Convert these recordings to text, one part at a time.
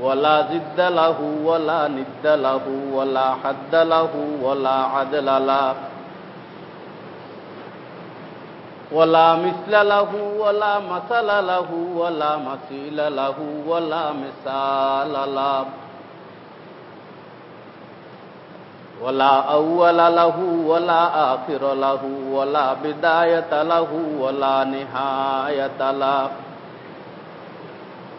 ولا ضد له ولا ند له ولا حد له ولا عدل له ولا مثل له ولا مثل له ولا مثيل له ولا مثال له ولا أول له ولا آخر له ولا بداية له ولا نهاية له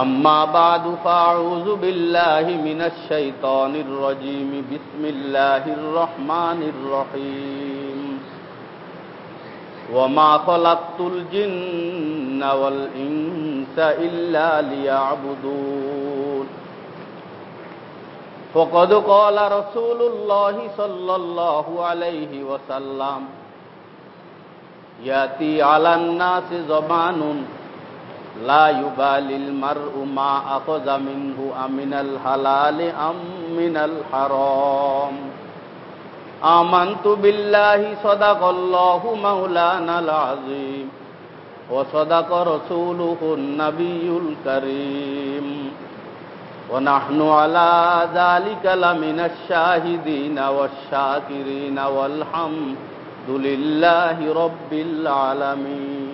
أما بعد فأعوذ بالله من الشيطان الرجيم. بسم الله الرحمن الرحيم. وما خلقت الجن والإنس إلا ليعبدون. فقد قال رسول الله صلى الله عليه وسلم يأتي على الناس زمان لا يبالي المرء ما أخذ منه أمن الحلال أم من الحرام. آمنت بالله صدق الله مولانا العظيم وصدق رسوله النبي الكريم. ونحن على ذلك لمن الشاهدين والشاكرين والحمد لله رب العالمين.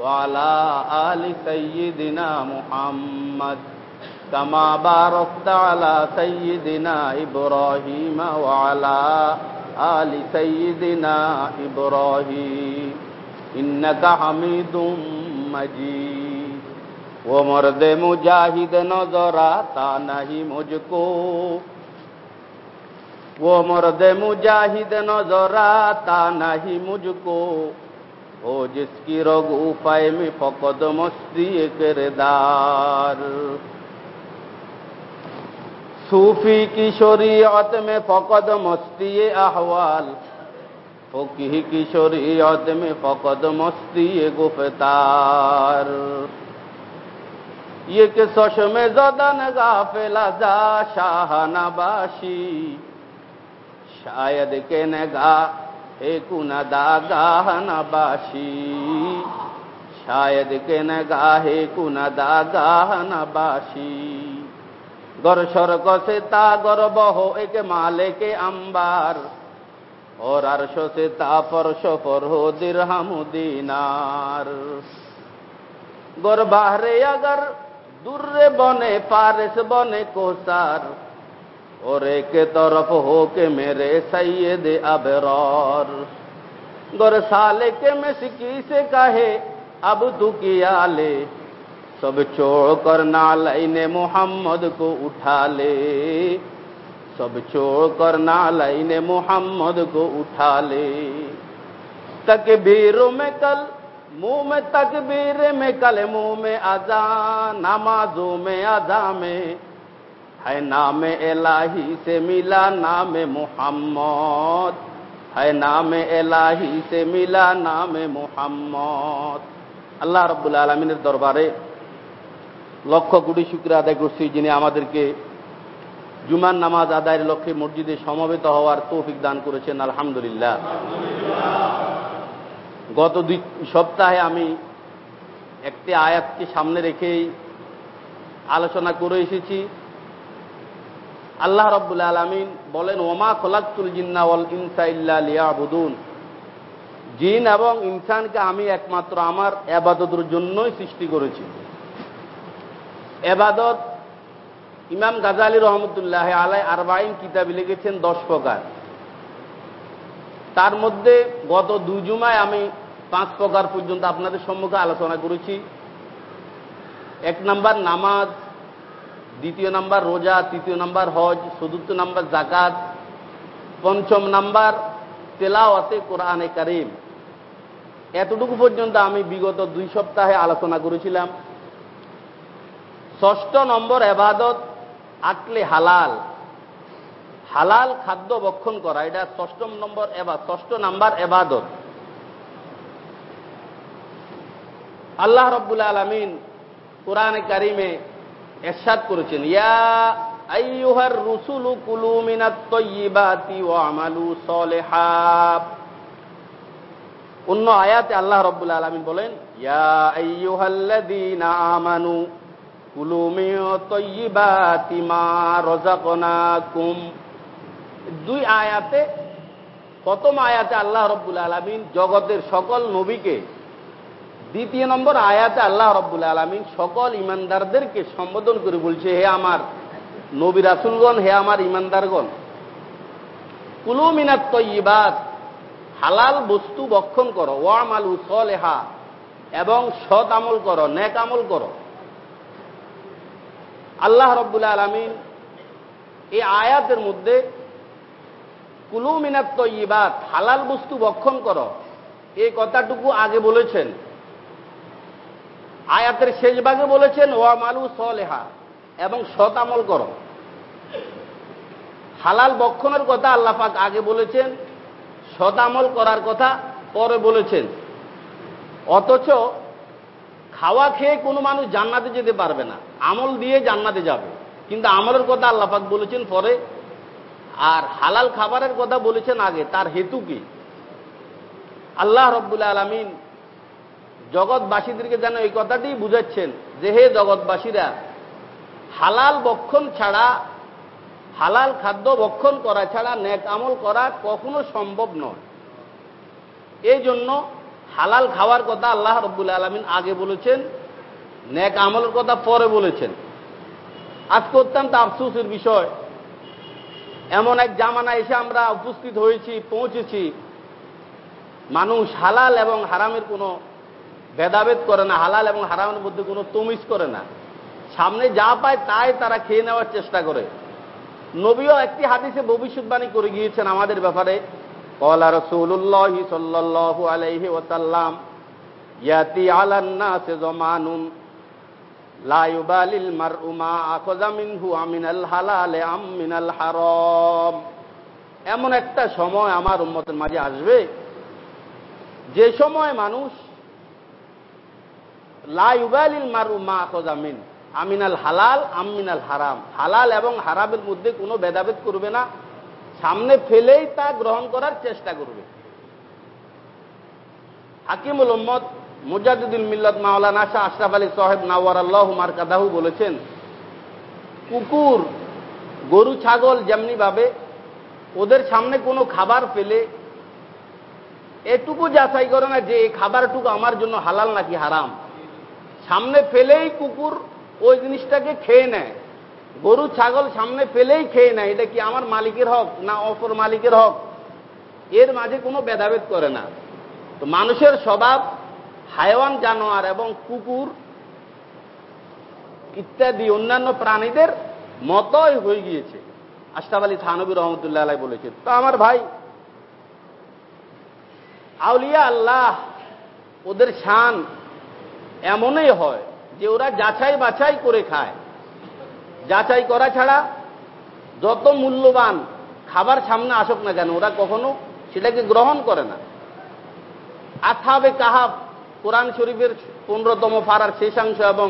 وعلى آل سيدنا محمد كما باركت على سيدنا إبراهيم وعلى آل سيدنا إبراهيم. إنك حميد مجيد. ومرد مجاهد مجاہد نهي مجكو. ومرد مجاهد کو وہ مرد مجاہد نظر آتا نہیں مجھ کو او جس کی رگ اوپائے میں فقد مستی کردار صوفی کی شریعت میں فقد مستی احوال فقہ کی شریعت میں فقد مستی گفتار یہ کہ سشم زدن غافل ازا شاہ نباشی شاید کہ نگاہ नगा एक दागाह नबाशी शायद के नगाहे कुनदा गाह नबाशी गर स्वर्ग से तागर बहो एक माले के अंबार और अर्श से ता परश पर हो दिरहम दीनार गोर बाहरे अगर दुर्रे बने पारिस बने कोसार और एक तरफ़ हो के मेरे सैयद अबरार। गोर साले के मस्की से कहे, अब तू किया ले। सब छोड़ कर नालैने मोहम्मद को उठा ले। सब छोड़ कर नालैने मोहम्मद को उठा ले। तकबीरों में कल, मुँह में तकबीर में कल, मुँह में अजान, नमाजों में अजा में হায় নামে এলাহি, সে মিলা নামে মোহাম্মদ। হায় নামে এলাহি, সে মিলা নামে মোহাম্মদ। আল্লাহ রব্বুল আলমিনের দরবারে লক্ষ কোটি শুক্র আদায় করছি যিনি আমাদেরকে জুমার নামাজ আদায়ের লক্ষ্যে মসজিদে সমবেত হওয়ার তৌফিক দান করেছেন, আলহামদুলিল্লাহ। গত দুই সপ্তাহে আমি একটি আয়াতকে সামনে রেখেই আলোচনা করে এসেছি। আল্লাহ রব্বুল আলমিন বলেন, ওমা খোলাকুল জিন্নাওয়াল ইনসা ইল্লা জিন এবং ইনসানকে আমি একমাত্র আমার এবাদতের জন্যই সৃষ্টি করেছি। এবাদত ইমাম গাজালি রহমতুল্লাহ আলাই আরবাইন কিতাবে লিখেছেন দশ প্রকার। তার মধ্যে গত দুই জুমায় আমি পাঁচ প্রকার পর্যন্ত আপনাদের সম্মুখে আলোচনা করেছি। এক নাম্বার, নামাজ। দ্বিতীয় নাম্বার রোজা, তৃতীয় নাম্বার হজ, চতুর্থ নাম্বার জাকাত পঞ্চম নাম্বার তেলাওয়াতে কোরআনে কারিম। এতটুকু পর্যন্ত আমি বিগত দুই সপ্তাহে আলোচনা করেছিলাম। ষষ্ঠ নম্বর এবাদত, আটলে হালাল। হালাল খাদ্য বক্ষণ করা, এটা ষষ্ঠ নম্বর এবার ষষ্ঠ নাম্বার এবাদত। আল্লাহ রব্বুল আলমিন কোরআনে কারিমে এরশাদ করেছেন, ইয়া রুসুলু কুলু আমালু অন্য আয়াতে আল্লাহ রব্বুল আলমিন বলেন, ইয়া আমানু মিন মা দুই আয়াতে, প্রথম আয়াতে আল্লাহ রব্বুল আলমিন জগতের সকল নবীকে দ্বিতীয় নম্বর আয়াতে আল্লাহ রব্বুল আলমিন সকল ইমানদারদেরকে সম্বোধন করে বলছে, হে আমার নবী রাসুলগণ, হে আমার ইমানদারগণ কুলু মিনাত তৈবাত হালাল বস্তু বক্ষণ করো ওয়ামালু সলেহা, এবং সৎ আমল করো, নেক আমল করো। আল্লাহ রব্বুল আলমিন এই আয়াতের মধ্যে কুলু মিনাত তৈবাত হালাল বস্তু বক্ষণ করো, এই কথাটুকু আগে বলেছেন। আয়াতের শেষ ভাগে বলেছেন, ওয়া মালু সলেহা এবং সৎ আমল করো। হালাল বক্ষণের কথা আল্লাহ পাক আগে বলেছেন, সৎ আমল করার কথা পরে বলেছেন। অথচ খাওয়া খেয়ে কোনো মানুষ জান্নাতে যেতে পারবে না, আমল দিয়ে জান্নাতে যাবে। কিন্তু আমলের কথা আল্লাহ পাক বলেছেন পরে, আর হালাল খাবারের কথা বলেছেন আগে, তার হেতু কি? আল্লাহ রব্বুল আলমিন জগৎবাসীদেরকে যেন এই কথাটি বুঝাচ্ছেন যে হে জগৎবাসীরা, হালাল বক্ষণ ছাড়া, হালাল খাদ্য বক্ষণ করা ছাড়া নেক আমল করা কখনো সম্ভব নয়। এই জন্য হালাল খাওয়ার কথা আল্লাহ রব্বুল আলমিন আগে বলেছেন, নেক আমলের কথা পরে বলেছেন। আজকে অত্যন্ত আফসোসের বিষয়। এমন এক জামানা এসে আমরা উপস্থিত হয়েছি, পৌঁছেছি। মানুষ হালাল এবং হারামের কোনো ভেদাভেদ করে না, হালাল এবং হারামের মধ্যে কোনো তমিজ করে না। সামনে যা পায় তাই তারা খেয়ে নেওয়ার চেষ্টা করে। নবীও একটি হাদিসে ভবিষ্যৎবাণী করে গিয়েছেন আমাদের ব্যাপারে। কলা রসুল্লাহ সাল্লাহ আলাইহি ইয়াতি লাইবালিল মার উমা আমিনাল হালালে আমিনাল হারম। এমন একটা সময় আমার উম্মতের মাঝে আসবে। যে সময় মানুষ লাইবালিল মারু মা আখজামিন আমিনাল হালাল, আমিনাল হারাম। হালাল এবং হারামের মধ্যে কোনো ভেদাভেদ করবে না। সামনে ফেলেই তা গ্রহণ করার চেষ্টা করবে। হাকিমুল উম্মদ মুজাদুদ্দিন মিল্লত মাওলানা শাহ আশরাফ আলী সাহেব নাওয়ার আল্লাহ মারকাদাহু বলেছেন, কুকুর, গরু, ছাগল যেমনি ভাবে, ওদের সামনে কোনো খাবার পেলে এটুকু যাচাই করে না যে এই খাবারটুকু আমার জন্য হালাল নাকি হারাম। সামনে ফেলেই কুকুর ওই জিনিসটাকে খেয়ে নেয়। গরু, ছাগল সামনে ফেলেই খেয়ে নেয়। এটা কি আমার মালিকের হক না অপর মালিকের হক? এর মাঝে কোনো ভেদাভেদ করে না। তো মানুষের স্বভাব, হায়ওয়ান জানোয়ার এবং কুকুর ইত্যাদি অন্যান্য প্রাণীদের মতই হয়ে গিয়েছে। আশরাফ আলী থানবী রহমতুল্লাহ বলেছেন। তো আমার ভাই, আউলিয়া আল্লাহ ওদের শান এমনই হয় যে ওরা যাচাই বাছাই করে খায়। যাচাই করা ছাড়া যত মূল্যবান খাবার সামনে আসুক না কেন, ওরা কখনো সেটাকে গ্রহণ করে না। আথাবে কাহাব, কোরআন শরীফের পনেরোতম ফারার শেষাংশ এবং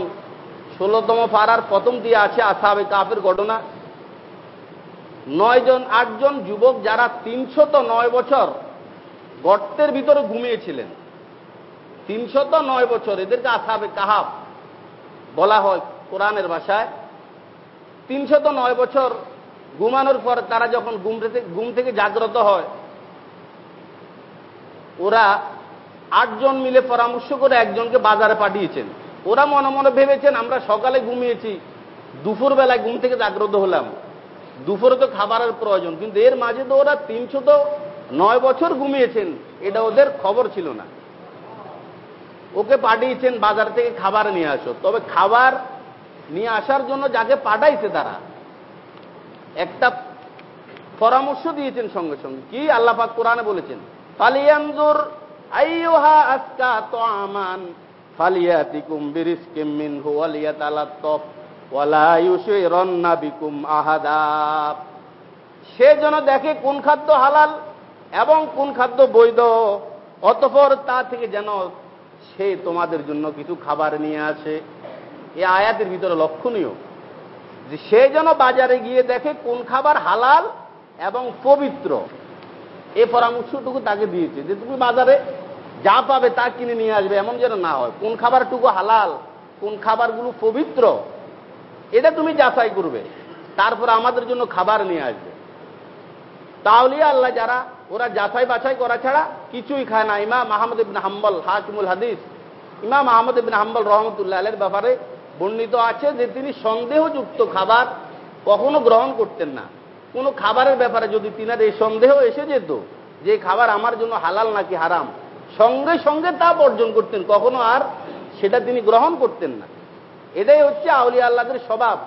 ষোলোতম ফারার প্রথম দিয়ে আছে আসাবে কাহাবের ঘটনা। নয়জন, আটজন যুবক যারা তিনশত নয় বছর গর্তের ভিতরে ঘুমিয়েছিলেন। তিনশত নয় বছর, এদেরকে আসাবে কাহাব বলা হয় কোরআনের ভাষায়। তিনশত নয় বছর ঘুমানোর পর তারা যখন ঘুম থেকে ঘুম থেকে জাগ্রত হয়, ওরা আটজন মিলে পরামর্শ করে একজনকে বাজারে পাঠিয়েছেন। ওরা মনে মনে ভেবেছেন, আমরা সকালে ঘুমিয়েছি দুপুর বেলায় ঘুম থেকে জাগ্রত হলাম। দুপুরে তো খাবারের প্রয়োজন। কিন্তু এর মাঝে তো ওরা তিনশো তো নয় বছর ঘুমিয়েছেন, এটা ওদের খবর ছিল না। ওকে পাঠিয়েছেন বাজার থেকে খাবার নিয়ে আসো। তবে খাবার নিয়ে আসার জন্য যাকে পাঠাইছে তারা, একটা পরামর্শ দিয়েছেন সঙ্গে সঙ্গে। কি আল্লাহ পাক কোরআনে বলেছেন? ফালিয়ানজুর আইয়ুহা আজকা তামান ফালিয়াতিকুম বিকুম সে যেন দেখে কোন খাদ্য হালাল এবং কোন খাদ্য বৈধ, অতঃপর তা থেকে যেন সে তোমাদের জন্য কিছু খাবার নিয়ে আসে। এ আয়াতের ভিতরে লক্ষণীয় যে সে যেন বাজারে গিয়ে দেখে কোন খাবার হালাল এবং পবিত্র। এ পরামর্শটুকু তাকে দিয়েছে যে তুমি বাজারে যা পাবে তা কিনে নিয়ে আসবে, এমন যেন না হয়। কোন খাবারটুকু হালাল, কোন খাবারগুলো পবিত্র, এটা তুমি যাচাই করবে। তারপর আমাদের জন্য খাবার নিয়ে আসবে। তাহলে আল্লাহ যারা ওরা যাচাই বাছাই করা ছাড়া কিছুই খায় না। ইমাম আহমদ ইবিন হাম্বল, হাকিমুল হাদিস। ইমাম আহমদ ইবিন হাম্বল রহমতুল্লাহ আলের ব্যাপারে বর্ণিত আছে যে তিনি সন্দেহযুক্ত খাবার কখনো গ্রহণ করতেন না। কোনো খাবারের ব্যাপারে যদি তিনার এই সন্দেহ এসে যেত যে খাবার আমার জন্য হালাল নাকি হারাম, সঙ্গে সঙ্গে তা বর্জন করতেন, কখনো আর সেটা তিনি গ্রহণ করতেন না। এটাই হচ্ছে আউলিয়া আল্লাহদের স্বভাব।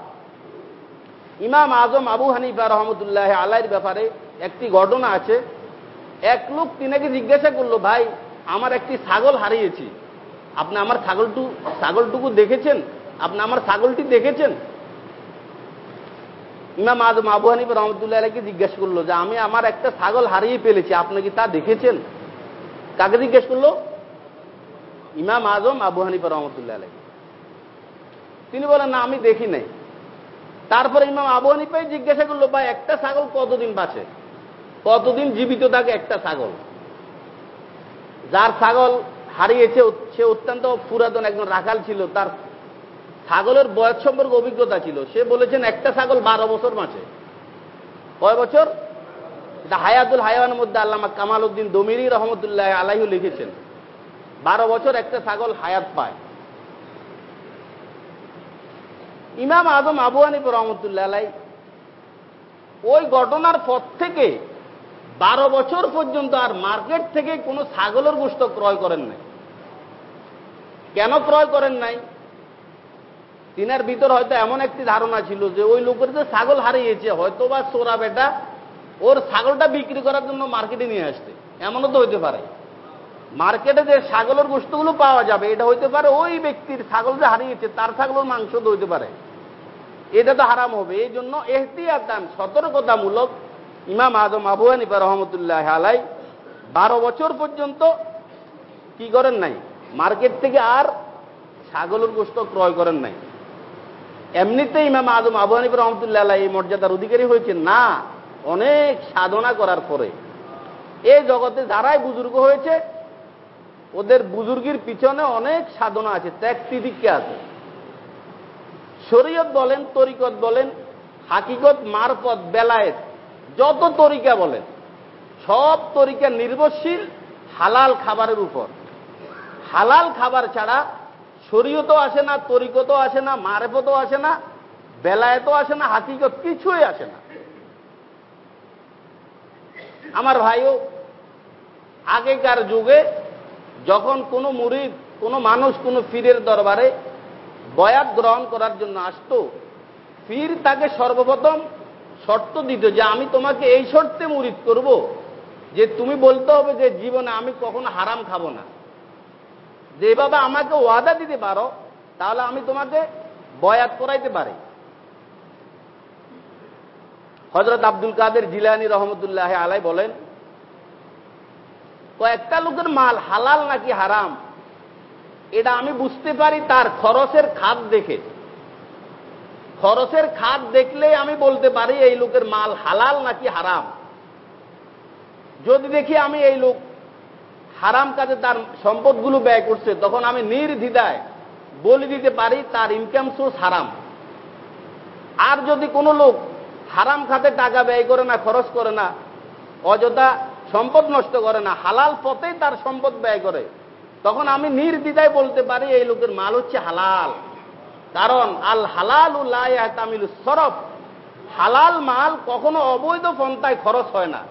ইমাম আজম আবু হানিফা রহমতুল্লাহ আল্লাহর ব্যাপারে একটি ঘটনা আছে। এক লোক তিনাকে জিজ্ঞাসা করল, ভাই, আমার একটি ছাগল হারিয়েছি। আপনি আমার ছাগলটু, ছাগলটুকু দেখেছেন? আপনি আমার ছাগলটি দেখেছেন? ইমাম আজম আবু হানিফ রহমতুল্লাহ আলাইকে জিজ্ঞেস করল যে, আমি আমার একটা ছাগল হারিয়ে ফেলেছি, আপনি কি তা দেখেছেন? কাকে জিজ্ঞেস করল? ইমাম আজম আবু হানিফ রহমতুল্লাহ আলাই তিনি বলেন, না, আমি দেখি নাই। তারপরে ইমাম আবু হানিফাই জিজ্ঞাসা করল, ভাই, একটা ছাগল কতদিন বাঁচে? কতদিন জীবিত থাকে একটা ছাগল? যার ছাগল হারিয়েছে, সে অত্যন্ত পুরাতন একজন রাখাল ছিল, তার ছাগলের বয়স সম্পর্কে অভিজ্ঞতা ছিল। সে বলেছেন, একটা ছাগল বারো বছর মাসে কয় বছর? এটা হায়াতুল হায়ানের মধ্যে আল্লামা কামাল উদ্দিন দমিরি রহমতুল্লাহ আলাইহু লিখেছেন, বারো বছর একটা ছাগল হায়াত পায়। ইমাম আজম আবু হানিফ রহমতুল্লাহ আলাই ওই ঘটনার পর থেকে বারো বছর পর্যন্ত আর মার্কেট থেকে কোনো ছাগলের গোস্ত ক্রয় করেন নাই। কেন ক্রয় করেন নাই? তিনার ভিতর হয়তো এমন একটি ধারণা ছিল যে ওই লোকের যে ছাগল হারিয়েছে হয়তো বা সোরা বেটা ওর ছাগলটা বিক্রি করার জন্য মার্কেটে নিয়ে আসতে এমনও তো হইতে পারে। মার্কেটে যে ছাগলের গোস্তগুলো পাওয়া যাবে, এটা হইতে পারে ওই ব্যক্তির ছাগল যে হারিয়েছে, তার ছাগলের মাংস তো হইতে পারে। এটা তো হারাম হবে। এই জন্য এহতিয়াতান, সতর্কতামূলক ইমাম আজম আবু হানিফা রহমতুল্লাহ আলাই বারো বছর পর্যন্ত কি করেন নাই? মার্কেট থেকে আর ছাগলের গোস্ত ক্রয় করেন নাই। এমনিতে ইমাম আজম আবু হানিফা রহমতুল্লাহ এই মর্যাদার অধিকারী হয়েছে না, অনেক সাধনা করার পরে। এই জগতে যারাই বুজুর্গ হয়েছে, ওদের বুজুর্গির পিছনে অনেক সাধনা আছে ত্যাগ তিদিক্ষা আছে। শরীয়ত বলেন, তরিকত বলেন, হাকিকত মারপথ বেলায়েত যত তরিকা বলেন, সব তরিকা নির্ভরশীল হালাল খাবারের উপর। হালাল খাবার ছাড়া শরীয়তও আসে না, তরিকতও আসে না, মারেফতও আসে না, বেলায়েতও আসে না, হাকিকত কিছুই আসে না। আমার ভাইও, আগেকার যুগে যখন কোনো মুরিদ, কোনো মানুষ কোনো ফিরের দরবারে বয়াত গ্রহণ করার জন্য আসত ফির তাকে সর্বপ্রথম শর্ত দিত যে আমি তোমাকে এই শর্তে মুরিদ করব যে তুমি বলতে হবে যে জীবনে আমি কখনো হারাম খাব না। যেভাবে আমাকে ওয়াদা দিতে পারো, তাহলে আমি তোমাকে বয়াত করাইতে পারি। হজরত আব্দুল কাদের জিলানি রহমতুল্লাহ আলাই বলেন, কয়েকটা লোকের মাল হালাল নাকি হারাম, এটা আমি বুঝতে পারি তার খরচের খাত দেখে। খরচের খাত দেখলেই আমি বলতে পারি এই লোকের মাল হালাল নাকি হারাম। যদি দেখি আমি এই লোক হারাম কাজে তার সম্পদগুলো ব্যয় করছে, তখন আমি নির্দ্বিধায় বলে দিতে পারি তার ইনকাম সোর্স হারাম। আর যদি কোনো লোক হারাম খাতে টাকা ব্যয় করে না, খরচ করে না, অযথা সম্পদ নষ্ট করে না, হালাল পথেই তার সম্পদ ব্যয় করে, তখন আমি নির্দ্বিধায় বলতে পারি এই লোকের মাল হচ্ছে হালাল। কারণ আল হালাল তামিল সরফ, হালাল মাল কখনো অবৈধ পন্থায় খরচ হয় না।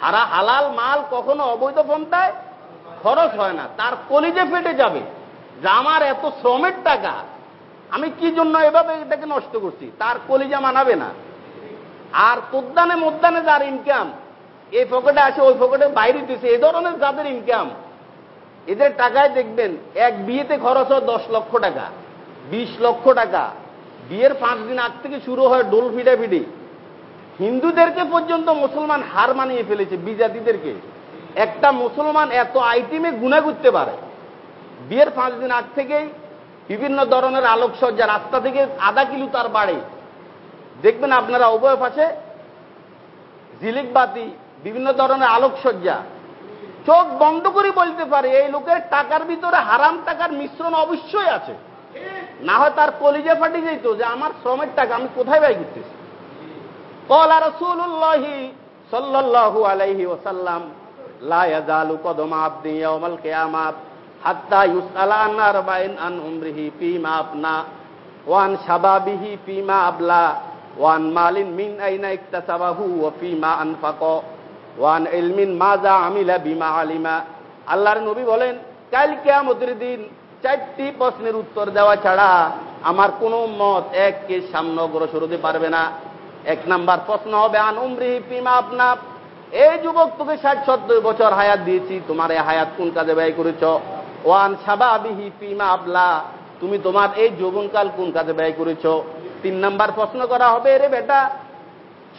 হারা হালাল মাল কখনো অবৈধ পন্থায় খরচ হয় না। তার কলিজে ফেটে যাবে। যে আমার এত শ্রমের টাকা, আমি কি জন্য এভাবে এটাকে নষ্ট করছি? তার কলিজা মানাবে না। আর তোদ্দানে মোদ্দানে যার ইনকাম এই পকেটে আসে ওই পকেটে বাইরে দিছে এই ধরনের যাদের ইনকাম এদের টাকায় দেখবেন, এক বিয়েতে খরচ হয় দশ লক্ষ টাকা, বিশ লক্ষ টাকা। বিয়ের পাঁচ দিন আগ থেকে শুরু হয় ডোল ফিডা ফিডি হিন্দুদেরকে পর্যন্ত মুসলমান হার মানিয়ে ফেলেছে, বিজাতিদেরকে। একটা মুসলমান এত আইটেমে গুণা করতে পারে। বিয়ের পাঁচ দিন আগ থেকেই বিভিন্ন ধরনের আলোকসজ্জা, রাস্তা থেকে আধা কিলো তার বাড়ে। দেখবেন আপনারা উভয় পাশে জিলিক বাতি, বিভিন্ন ধরনের আলোকসজ্জা। চোখ বন্ধ করে বলতে পারে, এই লোকের টাকার ভিতরে হারাম টাকার মিশ্রণ অবশ্যই আছে। না হয় তার কলিজে ফাটি যেত যে আমার শ্রমের টাকা আমি কোথায় ব্যয় করতেছি। কলা রসুল্লাহি সাল্লাল্লাহু আলাইহি ওসাল্লাম লা ইয়াজালু কদমা আবদি ইয়াউমাল কিয়ামাত হাত্তা ইউসআলা আন আরবাইন আন উমরিহি ফিমা আপনা ওয়ান শাবাবিহি ফিমা আবলা ওয়ান মালিন মিন আইনা ইকতাসাবাহু ওয়া ফিমা আনফাকা। ওয়ান ইলমিন মাজা আমিলা বিমা আলিমা। আল্লাহর নবী বলেন, কাল কিয়ামতের দিন চারটি প্রশ্নের উত্তর দেওয়া ছাড়া আমার কোনো মত এককে সামনে অগ্রসর হতে পারবে না। এক নাম্বার প্রশ্ন হবে, আন উমরিহি ফিমা আপনা এই যুবক তোকে ষাট সত্তর বছর হায়াত দিয়েছি, তোমার এই হায়াত কোন কাজে ব্যয় করেছ? ওয়ান সাবা সাবাবিহি ফিমা আবলা তুমি তোমার এই যৌবনকাল কোন কাজে ব্যয় করেছ? তিন নাম্বার প্রশ্ন করা হবে, রে বেটা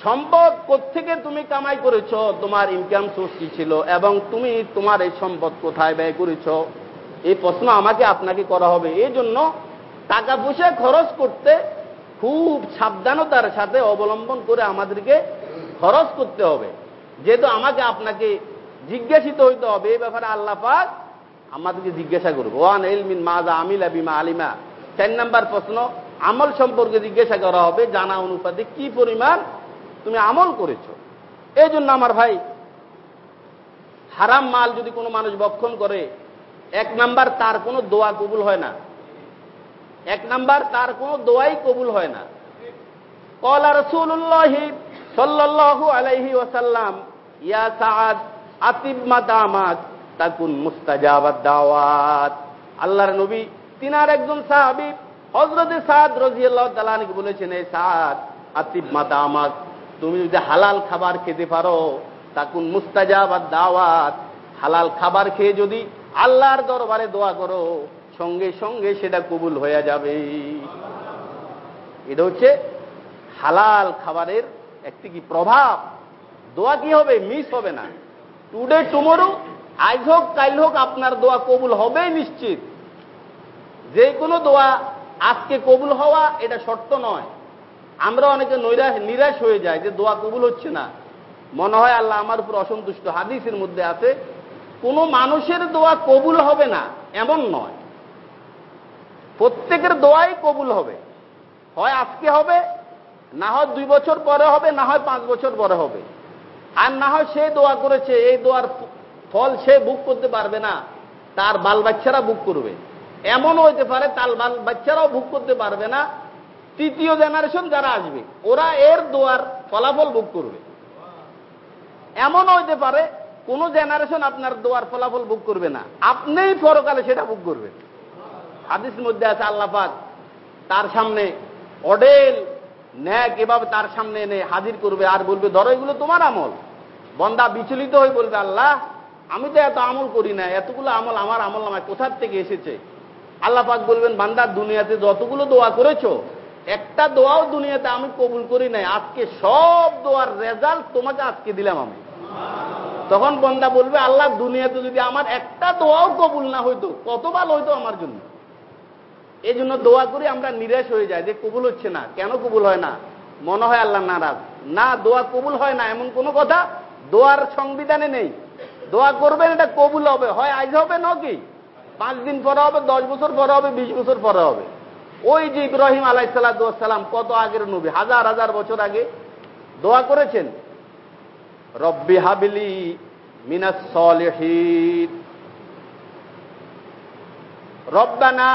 সম্পদ কোথেকে তুমি কামাই করেছ? তোমার ইনকাম সোর্স কি ছিল? এবং তুমি তোমার এই সম্পদ কোথায় ব্যয় করেছ? এই প্রশ্ন আমাকে আপনাকে করা হবে। এই জন্য টাকা পয়সা খরচ করতে খুব সাবধানতার সাথে অবলম্বন করে আমাদেরকে খরচ করতে হবে। যেহেতু আমাকে আপনাকে জিজ্ঞাসিত হইতে হবে, এই ব্যাপারে আল্লাহ পাক আমাদেরকে জিজ্ঞাসা করব। ওয়ান এলমিন মাজা আমিলা বিমা আলিমা। চার নাম্বার প্রশ্ন, আমল সম্পর্কে জিজ্ঞাসা করা হবে। জানা অনুপাতে কি পরিমাণ তুমি আমল করেছ। এই জন্য আমার ভাই, হারাম মাল যদি কোনো মানুষ বক্ষণ করে, এক নাম্বার তার কোনো দোয়া কবুল হয় না। এক নাম্বার তার কোনো দোয়াই কবুল হয় না। কলা রসুল্লাহ সাল্লাল্লাহু আলাইহি ওয়াসাল্লাম, ইয়া সাদ আতিব মাদামাত, তাকুন মুস্তাজাবাদ দাওয়াত। আল্লাহর নবী তিনার একজন সাহাবী হজরতে সাদ রাজিয়াল্লাহু তাআলাকে বলেছেন এই সাদ আতিব মাদামাত তুমি যদি হালাল খাবার খেতে পারো, তাকুন মুস্তাজাবাদ দাওয়াত। হালাল খাবার খেয়ে যদি আল্লাহর দরবারে দোয়া করো, সঙ্গে সঙ্গে সেটা কবুল হয়ে যাবে। এটা হচ্ছে হালাল খাবারের একটি কি প্রভাব? দোয়া কি হবে? মিস হবে না। টুডে টুমোরো আজ হোক, কাল হোক, আপনার দোয়া কবুল হবে নিশ্চিত। যে কোনো দোয়া আজকে কবুল হওয়া এটা শর্ত নয়। আমরা অনেকে নৈরাশ নিরাশ হয়ে যায় যে দোয়া কবুল হচ্ছে না। মনে হয় আল্লাহ আমার উপর অসন্তুষ্ট। হাদিসের মধ্যে আছে, কোনো মানুষের দোয়া কবুল হবে না, এমন নয়। প্রত্যেকের দোয়াই কবুল হবে। হয় আজকে হবে, না হয় দুই বছর পরে হবে, না হয় পাঁচ বছর পরে হবে। আর না হয় সে দোয়া করেছে, এই দোয়ার ফল সে বুক করতে পারবে না, তার বাল বাচ্চারা বুক করবে। এমন হইতে পারে তার বাল বাচ্চারাও বুক করতে পারবে না তৃতীয় জেনারেশন যারা আসবে, ওরা এর দোয়ার ফলাফল ভোগ করবে। এমন হইতে পারে, কোন জেনারেশন আপনার দোয়ার ফলাফল ভোগ করবে না। আপনিই পরকালে সেটা ভোগ করবেন। হাদিস মধ্যে আছে আল্লাপাক তার সামনে অডেল ন্যাক এভাবে তার সামনে এনে হাজির করবে আর বলবে, ধরো এগুলো তোমার আমল। বন্দা বিচলিত হয়ে বলবে, আল্লাহ, আমি তো এত আমল করি না, এতগুলো আমল আমার আমল নামায় কোথার থেকে এসেছে? আল্লাহ পাক বলবেন বান্দার দুনিয়াতে যতগুলো দোয়া করেছ একটা দোয়াও দুনিয়াতে আমি কবুল করি নাই। আজকে সব দোয়ার রেজাল্ট তোমাকে আজকে দিলাম আমি। তখন বন্দা বলবে, আল্লাহ, দুনিয়াতে যদি আমার একটা দোয়াও কবুল না হইতো, কত ভালো হইতো আমার জন্য। এই জন্য দোয়া করি আমরা নিরাশ হয়ে যাই যে কবুল হচ্ছে না। কেন কবুল হয় না? মনে হয় আল্লাহ নারাজ। না, দোয়া কবুল হয় না, এমন কোনো কথা দোয়ার সংবিধানে নেই। দোয়া করবেন, এটা কবুল হবে। হয় আজ হবে নাকি? পাঁচ দিন পরে হবে, দশ বছর পরে হবে, বিশ বছর পরে হবে। ওই যে ইব্রাহিম আলাইসালাম কত আগের নবী? হাজার হাজার বছর আগে। দোয়া করেছেন? রব্বি হাবিলি মিনাস সলিহিন। রব্বানা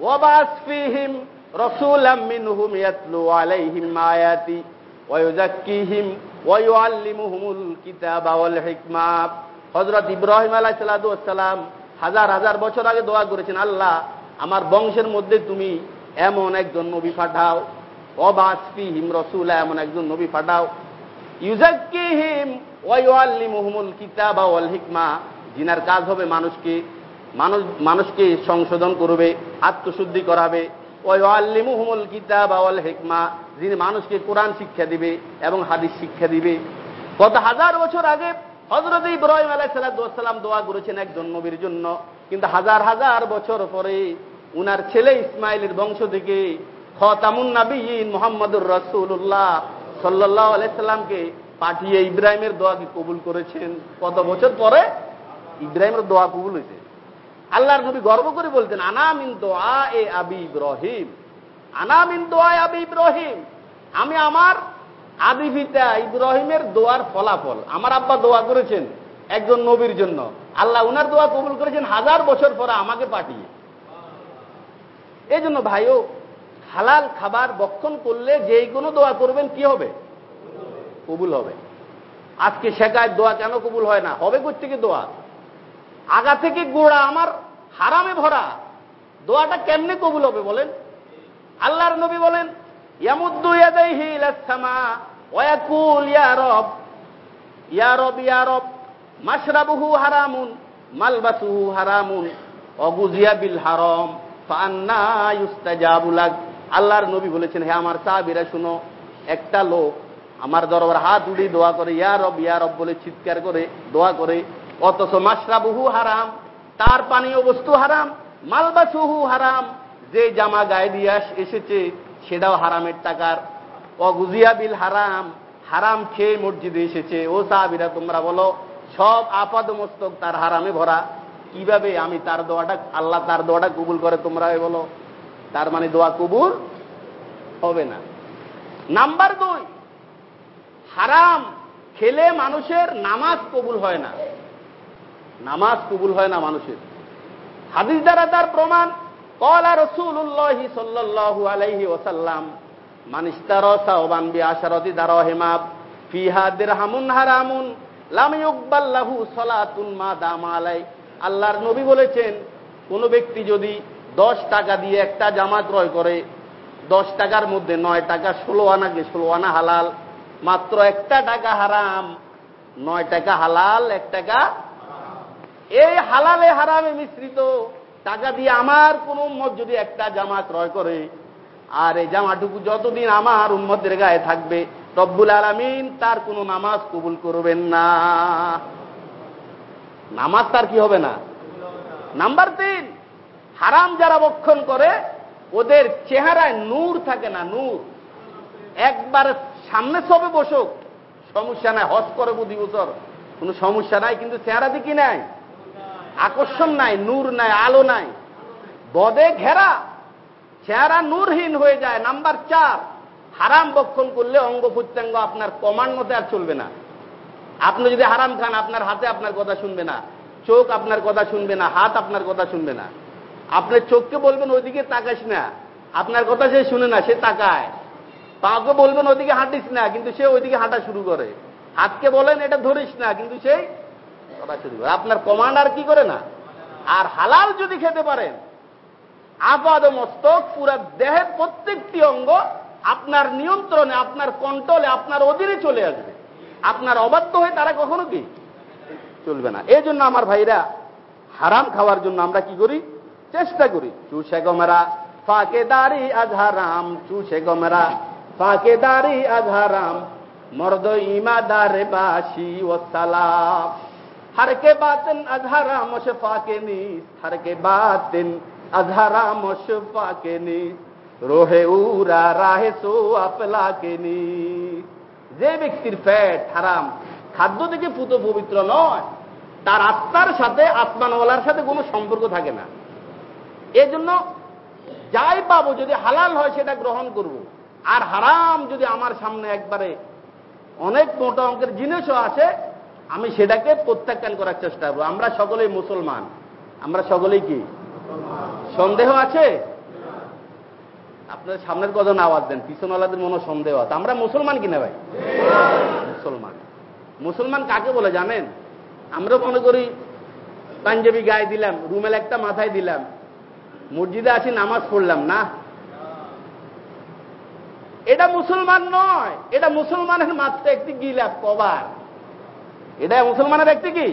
ওয়াবাস ফিহিম রাসূলাম মিনহুম ইয়াতলু আলাইহিম আয়াতি ওয়া ইউযাক্কিহিম ওয়া ইউআল্লিমুহুমুল কিতাবা ওয়াল হিকমা। হযরত ইব্রাহিম আলাইহিস সালাম হাজার হাজার বছর আগে দোয়া করেছেন, আল্লাহ, আমার বংশের মধ্যে তুমি এমন একজন নবী পাঠাও। অবাস হিম রসুল এমন একজন নবী পাঠাও। ইউজাক্কিহিম ওয়া ইউআল্লিমুহুমুল কিতাবা ওয়াল হিকমা। জিনার কাজ হবে মানুষকে, মানুষ, মানুষকে সংশোধন করবে, আত্মশুদ্ধি করাবে। ওই আল্লিমুহমুল কিতাব আওয়াল হেকমা। যিনি মানুষকে কোরআন শিক্ষা দিবে এবং হাদিস শিক্ষা দিবে। কত হাজার বছর আগে হজরত ইব্রাহিম আলাহ সাল্লাম দোয়া করেছেন একজন নবীর জন্য। কিন্তু হাজার হাজার বছর পরে উনার ছেলে ইসমাইলের বংশ থেকে খতামুন নাবিয়িন মোহাম্মদুর রসুল্লাহ সাল্লাহ আলাইসাল্লামকে পাঠিয়ে ইব্রাহিমের দোয়াকে কবুল করেছেন। কত বছর পরে ইব্রাহিমের দোয়া কবুল হয়েছে। আল্লাহর নবী গর্ব করে বলতেন আনামিন দোয়া এ আবি ইব্রাহিম। আনামিন দোয়া আবি ইব্রাহিম। আমি আমার আদি পিতা ইব্রাহিমের দোয়ার ফলাফল, আমার আব্বা দোয়া করেছেন একজন নবীর জন্য। আল্লাহ উনার দোয়া কবুল করেছেন হাজার বছর পরে আমাকে পাঠিয়ে। এই জন্য ভাইও, হালাল খাবার বক্ষণ করলে যেই কোনো দোয়া করবেন, কি হবে? কবুল হবে। আজকে শেখায় দোয়া কেন কবুল হয় না? হবে থেকে দোয়া? আগা থেকে গোড়া আমার হারামে ভরা। দোয়াটা কেমনে কবুল হবে বলেন? আল্লাহর নবী বলেন মাশরাবুহু হারামুন, মালবাসুহু হারামুন, অগুজিয়া বিল হারাম। আল্লাহর নবী বলেছেন, হে আমার সাহাবীরা, শুনো, একটা লোক আমার দরবার হাত উড়ি দোয়া করে, ইয়া রব ইয়া রব বলে চিৎকার করে দোয়া করে, অথচ মাসরাবুহু হারাম, তার পানীয় বস্তু হারাম, মালবাসুহু হারাম, যে জামা গায়ে দিয়ে এসেছে, সেটাও হারামের টাকার। অগুজিয়া বিল হারাম হারাম খেয়ে মসজিদে এসেছে। ও সাহাবিরা, তোমরা বলো, সব আপাদ মস্তক তার হারামে ভরা। কীভাবে আমি তার দোয়াটা, আল্লাহ তার দোয়াটা কবুল করে তোমরা বলো? তার মানে দোয়া কবুল হবে না। নাম্বার দুই, হারাম খেলে মানুষের নামাজ কবুল হয় না। নামাজ কবুল হয় না মানুষের। হাদিস দ্বারা তার প্রমাণ, কলা রসুল্লাহ সাল্লাহ আলাইহি ওসাল্লাম মানিস্তার সাহবান বি আশারতি দ্বারা হেমাব ফিহাদের হামুন হারামুন, লাম ইউকবাল্লাহু সলাতুন মা দাম আলাই আল্লাহর নবী বলেছেন, কোন ব্যক্তি যদি দশ টাকা দিয়ে একটা জামা ক্রয় করে, দশ টাকার মধ্যে নয় টাকা, ষোলো আনাকে ষোলো আনা হালাল। মাত্র একটা টাকা হারাম, নয় টাকা হালাল, এক টাকা এই হালালে হারামে মিশ্রিত টাকা দিয়ে আমার কোন উম্মত যদি একটা জামা ক্রয় করে, আর এই জামাটুকু যতদিন আমার উম্মতের গায়ে থাকবে, রব্বুল আলমিন তার কোনো নামাজ কবুল করবেন না। নামাজ তার কি হবে না? নাম্বার তিন, হারাম যারা বক্ষণ করে, ওদের চেহারায় নূর থাকে না, নূর। একবার সামনে সবে বসুক, সমস্যা নাই, হজ করে বুধি বছর। কোনো সমস্যা নাই, কিন্তু চেহারা দিকে নাই। আকর্ষণ নাই, নূর নাই, আলো নাই। বদে ঘেরা, চেহারা নূরহীন হয়ে যায়। নাম্বার চার, হারাম বক্ষণ করলে অঙ্গ প্রত্যঙ্গ আপনার কমান্ড মতে আর চলবে না। আপনি যদি হারাম খান, আপনার হাতে আপনার কথা শুনবে না। চোখ আপনার কথা শুনবে না, হাত আপনার কথা শুনবে না। আপনার চোখকে বলবেন, ওইদিকে তাকাস না। আপনার কথা সে শুনে না, সে তাকায়। পাকে বলবেন, ওইদিকে হাঁটিস না। কিন্তু সে ওইদিকে হাঁটা শুরু করে। হাতকে বলেন, এটা ধরিস না। কিন্তু সে কথা শুরু করে। আপনার কমান্ডার কি করে না? আর হালাল যদি খেতে পারেন, আপাদ মস্তক, পুরা দেহের প্রত্যেকটি অঙ্গ আপনার নিয়ন্ত্রণে, আপনার কন্ট্রোলে আপনার অধীনে চলে আসবে। আপনার অবাধ্য হয়ে তারা কখনো কি? চলবে না। এই জন্য আমার ভাইরা হারাম খাওয়ার জন্য আমরা কি করি? চেষ্টা করি। চুষে গমেরা, ফাঁকে দাঁড়ি আধারাম চুষে গমেরা, ফাঁকে দাঁড়ি আধারাম মর্দ ইমাদারে বাসি ও সালাম। হারকে বাতেন আজহারাম সে ফাঁকে নিস। হারকে বাতেন আজহারাম সে ফাঁকে নিস। রোহে উরা রাহে সো আপলা কে নিস। যে ব্যক্তির পেট হারাম, খাদ্য থেকে পুত পবিত্র নয়, তার আত্মার সাথে আত্মানওয়ালার সাথে কোনো সম্পর্ক থাকে না। এই জন্য যাই পাবো, যদি হালাল হয় সেটা গ্রহণ করব। আর হারাম যদি আমার সামনে একবারে অনেক মোটা অঙ্কের জিনিসও আছে, আমি সেটাকে প্রত্যাখ্যান করার চেষ্টা করব। আমরা সকলেই মুসলমান। আমরা সকলেই কি? সন্দেহ আছে? আপনার সামনের কজন আওয়াজ দেন, পিছনওয়ালাদের মনে সন্দেহ আছে। আমরা মুসলমান কিনা ভাই? মুসলমান। মুসলমান কাকে বলে জানেন? আমরা মনে করি পাঞ্জাবি গায়ে দিলাম রুমেল একটা মাথায় দিলাম, মসজিদে আসি নামাজ পড়লাম, না? এটা মুসলমান নয়, এটা মুসলমানের মাত্র একটি গিলাপ, কবার। এটা মুসলমানের একটি কি?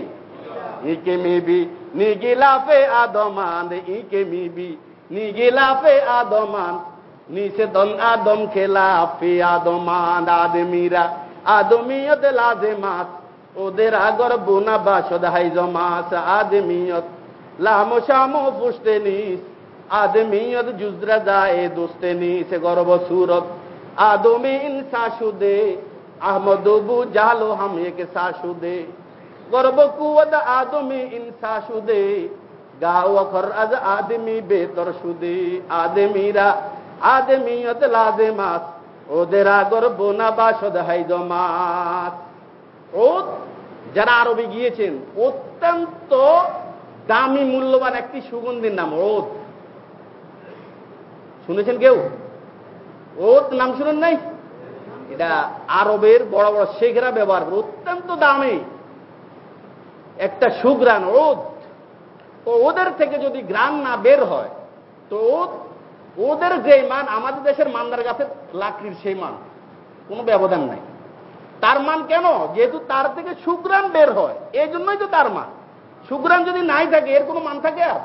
ইকে মিবি নি গিলাফে আদমান, ইকে মিবি নি গিলাফে আদমান। নিচে দন আদম খেলাফে আদমান আদমিরা। আদমিয়ত লাজেমাত, ওদের আগর বোনা বাসদ হাই জমাস আদমিয়ত। লামো শামো পুষ্টে নিস, আদমিয়ত জুজরা যায় দোস্তে নিস, গর্ব সুরত। আদমি ইনসা সুদে আহমদবু জালো হাম এক সাশুদে গর্ব কুয়দ আদমি ইনসা সুদে গাও অখর আজ আদমি বেতর সুদে। আদমিরা আদমিয়ত লাজেমাত। ওদের আগর বোনা বাসদ হাই জমাত ও যারা আরবে গিয়েছেন, অত্যন্ত দামি মূল্যবান একটি সুগন্ধির নাম ওদ শুনেছেন কেউ? ওদ নাম শুনেন নাই? এটা আরবের বড় বড় শেখরা ব্যবহার করে, অত্যন্ত দামি। একটা সুগ্রাণ ওদ ওদের থেকে যদি গ্রান না বের হয়, তো ওদের যে মান, আমাদের দেশের মান্দার গাছের লাকড়ির সেই মান, কোনো ব্যবধান নাই। তার মান কেন? যেহেতু তার থেকে সুগ্রাম বের হয় এই জন্যই তো তার মান। সুগ্রাম যদি নাই থাকে, এর কোনো মান থাকে আর?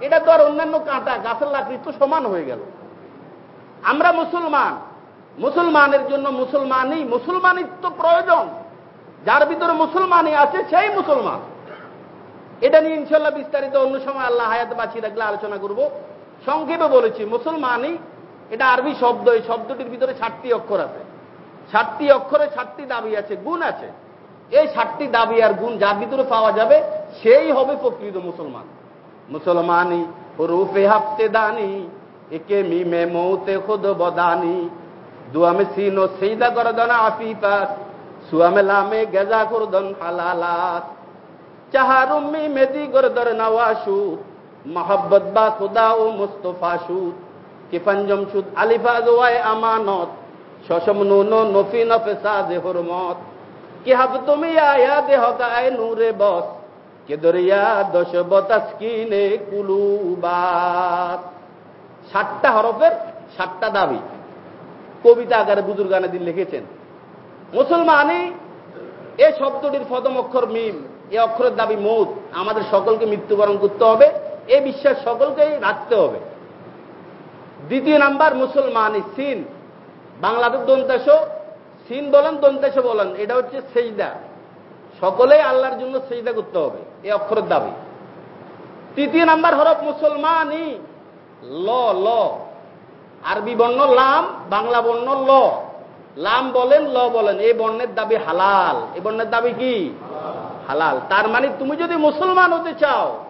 এটা তো আর অন্যান্য কাঁটা, গাছের লাকড়ি তো সমান হয়ে গেল। আমরা মুসলমান, মুসলমানের জন্য মুসলমানই, মুসলমানিত্ব প্রয়োজন। যার ভিতরে মুসলমানই আছে, সেই মুসলমান। এটা নিয়ে ইনশাল্লাহ বিস্তারিত অন্য সময় আল্লাহ হায়াত বাঁচিয়ে রাখলে আলোচনা করব। সংক্ষেপে বলেছি, মুসলমানই এটা আরবি শব্দ, এই শব্দটির ভিতরে ষাটটি অক্ষর আছে। ষাটটি অক্ষরে ষাটটি দাবি আছে, গুণ আছে। এই ষাটটি দাবি আর গুণ যার ভিতরে পাওয়া যাবে, সেই হবে প্রকৃত মুসলমান। মুসলমানি রূপে হাফতে দানি, একে মিমে মৌতে খুদ বদানি। দুয়ামে সিনো সেইদা করদন আফিফাত সুয়ামে লামে গেজা করদন হালালাত। চাহারুম্মি মেদি গরদর নওয়াসুদ মহব্বত বা খুদা ও মুস্তফা সুদ। কি পঞ্জম সুদ আলিফা জোয়ায় আমানত। শশম নুন, নফি নফে সাদে হরমত কি হাব তুমি আয়া দেহ কায় নূরে বস। কে দরিয়া, দশ বতাসকিনে কুলুবাত। ষাটটা হরফের ষাটটা দাবি। কবিতা আকারে বুজুর্গানে দিন লিখেছেন। মুসলমানই এ শব্দটির প্রথম অক্ষর মিম, এ অক্ষরের দাবি মৌত। আমাদের সকলকে মৃত্যুবরণ করতে হবে। এ বিশ্বাস সকলকেই রাখতে হবে। দ্বিতীয় নাম্বার মুসলমানই সিন। বাংলাদেশ দন্তেশ সিন বলেন দন্তেশ বলেন, এটা হচ্ছে সেজদা। সকলেই আল্লাহর জন্য সেজদা করতে হবে, এ অক্ষরের দাবি। তৃতীয় নাম্বার হরফ মুসলমানই ল ল। আরবি বর্ণ, লাম, বাংলা বর্ণ, ল। লাম বলেন, ল বলেন এই বর্ণের দাবি হালাল। এই বর্ণের দাবি কি? হালাল। তার মানে তুমি যদি মুসলমান হতে চাও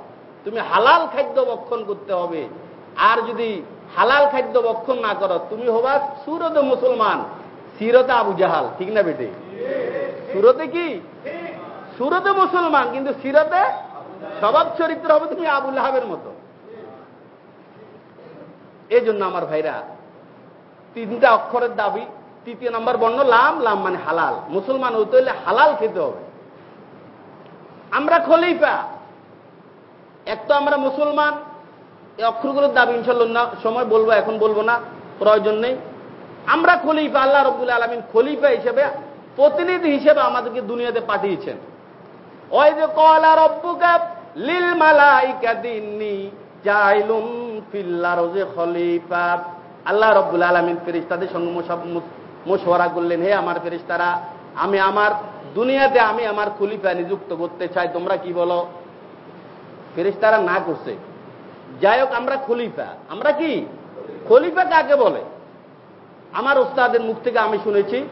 তুমি হালাল খাদ্য বক্ষণ করতে হবে। আর যদি হালাল খাদ্য বক্ষণ না করো, তুমি হবা সুরতে মুসলমান। সিরতে আবু জাহাল, ঠিক না বেটে? সুরতে কি? সুরতে মুসলমান, কিন্তু সিরতে স্বভাব চরিত্র হবে তুমি আবুল হাবের মতো। এই জন্য আমার ভাইরা, তিনটা অক্ষরের দাবি, তৃতীয় নম্বর বর্ণ লাম লাম মানে হালাল। মুসলমান হতে হলে হালাল খেতে হবে। আমরা খলিফা এক তো আমরা মুসলমান, এই অক্ষরগুলোর দাবি ইনশাল্লাহ সময় বলব, এখন বলব না, প্রয়োজন নেই। আমরা খলিফা, আল্লাহ রবুল আলমিন খলিফা হিসেবে, প্রতিনিধি হিসেবে আমাদেরকে দুনিয়াতে পাঠিয়েছেন। ওই যে কলা রব্বুকা লিল মালাইকাতিন্নি জাইলুম ফিল্লারজে খলিফা। আল্লাহ রব্বুল আলামিন ফেরেশতাদের সঙ্গে মশওয়ারা করলেন, হে আমার ফেরেশতারা, আমি আমার দুনিয়াতে আমি আমার খলিফা নিযুক্ত করতে চাই, তোমরা কি বলো? ফেরেশতারা না করছে। যাই হোক আমরা খলিফা। আমরা কি? খলিফা কাকে বলে? আমার ওস্তাদের মুখ থেকে আমি শুনেছি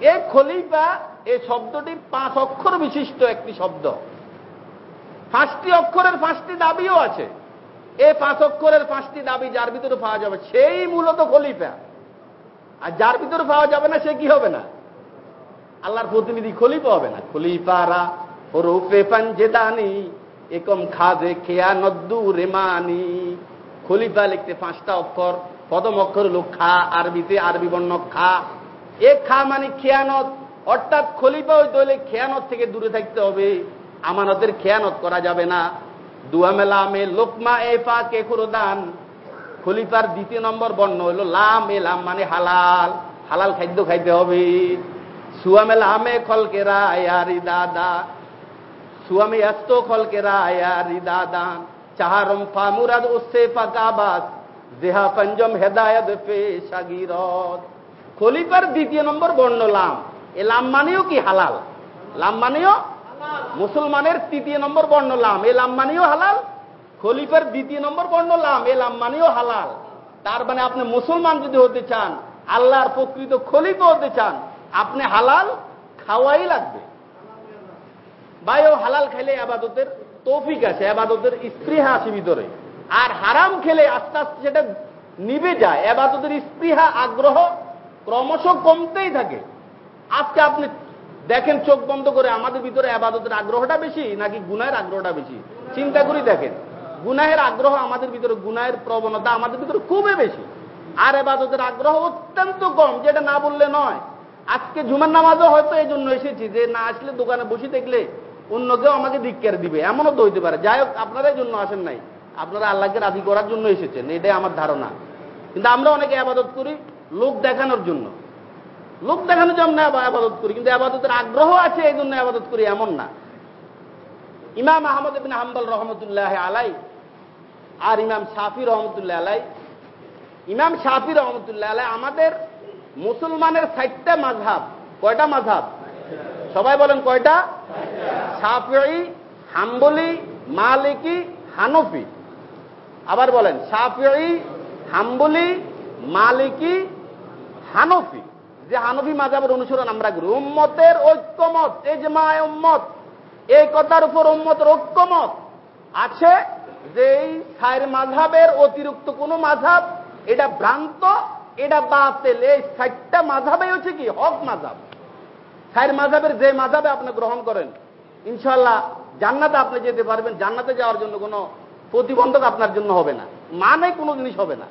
এই খলিফা এই শব্দটি পাঁচ অক্ষর বিশিষ্ট একটি শব্দ। পাঁচটি অক্ষরের পাঁচটি দাবিও আছে। এই পাঁচ অক্ষরের পাঁচটি দাবি যার ভিতরে পাওয়া যাবে, সেই মূলত খলিফা। আর যার ভিতরে পাওয়া যাবে না, সে কি হবে না? আল্লাহর প্রতিনিধি খলিফা হবে না। খলিফারা হরুফে পাঞ্জেদানি একম খাদে খেয়া নদ্দু রেমানি খলিফা লিখতে পাঁচটা অক্ষর, প্রথম অক্ষর হলো খা, আরবিতে আরবি বর্ণ খা। এ খা মানে খেয়ানত, অর্থাৎ খলিফা হইতে হলে খেয়ানত থেকে দূরে থাকতে হবে। আমানতের খেয়ানত করা যাবে না। দুয়া মেলা আমে লোকমা এ পা কে দান খলিফার দ্বিতীয় নম্বর বর্ণ হইল লাম এ লাম মানে হালাল। হালাল খাদ্য খাইতে হবে। সুয়ামেলা আমে খলকেরা আয়ারি দাদা। সুয়ামে এস্ত খলকেরা আয়ারি দাদা চাহারম ফামুরাদ ওসে পাকাবাস জেহা পঞ্জম হেদায়ত পে সাগিরত। খলিফার দ্বিতীয় নম্বর বর্ণ লাম। এ লাম মানেও কি হালাল? লাম মানেও মুসলমানের তৃতীয় নম্বর বর্ণ লাম। এ লাম মানেও হালাল? খলিফার দ্বিতীয় নম্বর বর্ণ লাম। এ লাম মানেও হালাল। তার মানে আপনি মুসলমান যদি হতে চান, আল্লাহর প্রকৃত খলিফা হতে চান, আপনি হালাল খাওয়াই লাগবে। ভাইও হালাল খেলে আবাদতের তৌফিক আছে, আবাদতের স্পৃহা আছে ভিতরে। আর হারাম খেলে আস্তে আস্তে সেটা নিবে যায়। আবাদতের স্পৃহা, আগ্রহ ক্রমশ কমতেই থাকে। আজকে আপনি দেখেন, চোখ বন্ধ করে আমাদের ভিতরে আবাদতের আগ্রহটা বেশি নাকি গুনায়ের আগ্রহটা বেশি? চিন্তা করি দেখেন, গুনাহের আগ্রহ আমাদের ভিতরে, গুনাহের প্রবণতা আমাদের ভিতরে খুবই বেশি। আর এবাদতের আগ্রহ অত্যন্ত কম, যেটা না বললে নয়। আজকে জুমার নামাজও হয়তো এই জন্য এসেছি যে না আসলে দোকানে বসে দেখলে অন্য কেউ আমাকে ধিক্কার দিবে, এমনও তো হইতে পারে। যাই হোক আপনারা জন্য আসেন নাই। আপনারা আল্লাহকে রাজি করার জন্য এসেছেন, এটাই আমার ধারণা। কিন্তু আমরা অনেকে আবাদত করি লোক দেখানোর জন্য। লোক দেখানোর জন্য আবাদত করি, কিন্তু আবাদতের আগ্রহ আছে, এই জন্য আবাদত করি এমন না। ইমাম আহমদ বিন হাম্বল রহমতুল্লাহ আলাই আর ইমাম শাফি রহমতুল্লাহ আলাই, ইমাম শাফি রহমতুল্লাহ আলাই আমাদের মুসলমানের ষাটটা মাঝহাব কয়টা মাঝহাব সবাই বলেন কয়টা? সাফি হাম্বলি, মালিকি, হানফি। আবার বলেন সাফি হাম্বলি, মালিকি, হানফি। যে হানফি মাজাবের অনুসরণ আমরা করি। উম্মতের ঐক্যমত এই যে মা উম্মত, এই কথার উপর উম্মতের ঐক্যমত আছে। যে এই সাইর মাঝাবের অতিরিক্ত কোন মাঝাব এটা ভ্রান্ত, এটা বাতেল। এই ষাটটা মাঝাবে হচ্ছে কি? হক মাঝাব সাইর মাঝাবের যে মাঝাবে আপনি গ্রহণ করেন ইনশাল্লাহ জান্নাতে আপনি যেতে পারবেন। জান্নাতে যাওয়ার জন্য কোনো প্রতিবন্ধক আপনার জন্য হবে না। মানে কোনো জিনিস হবে না।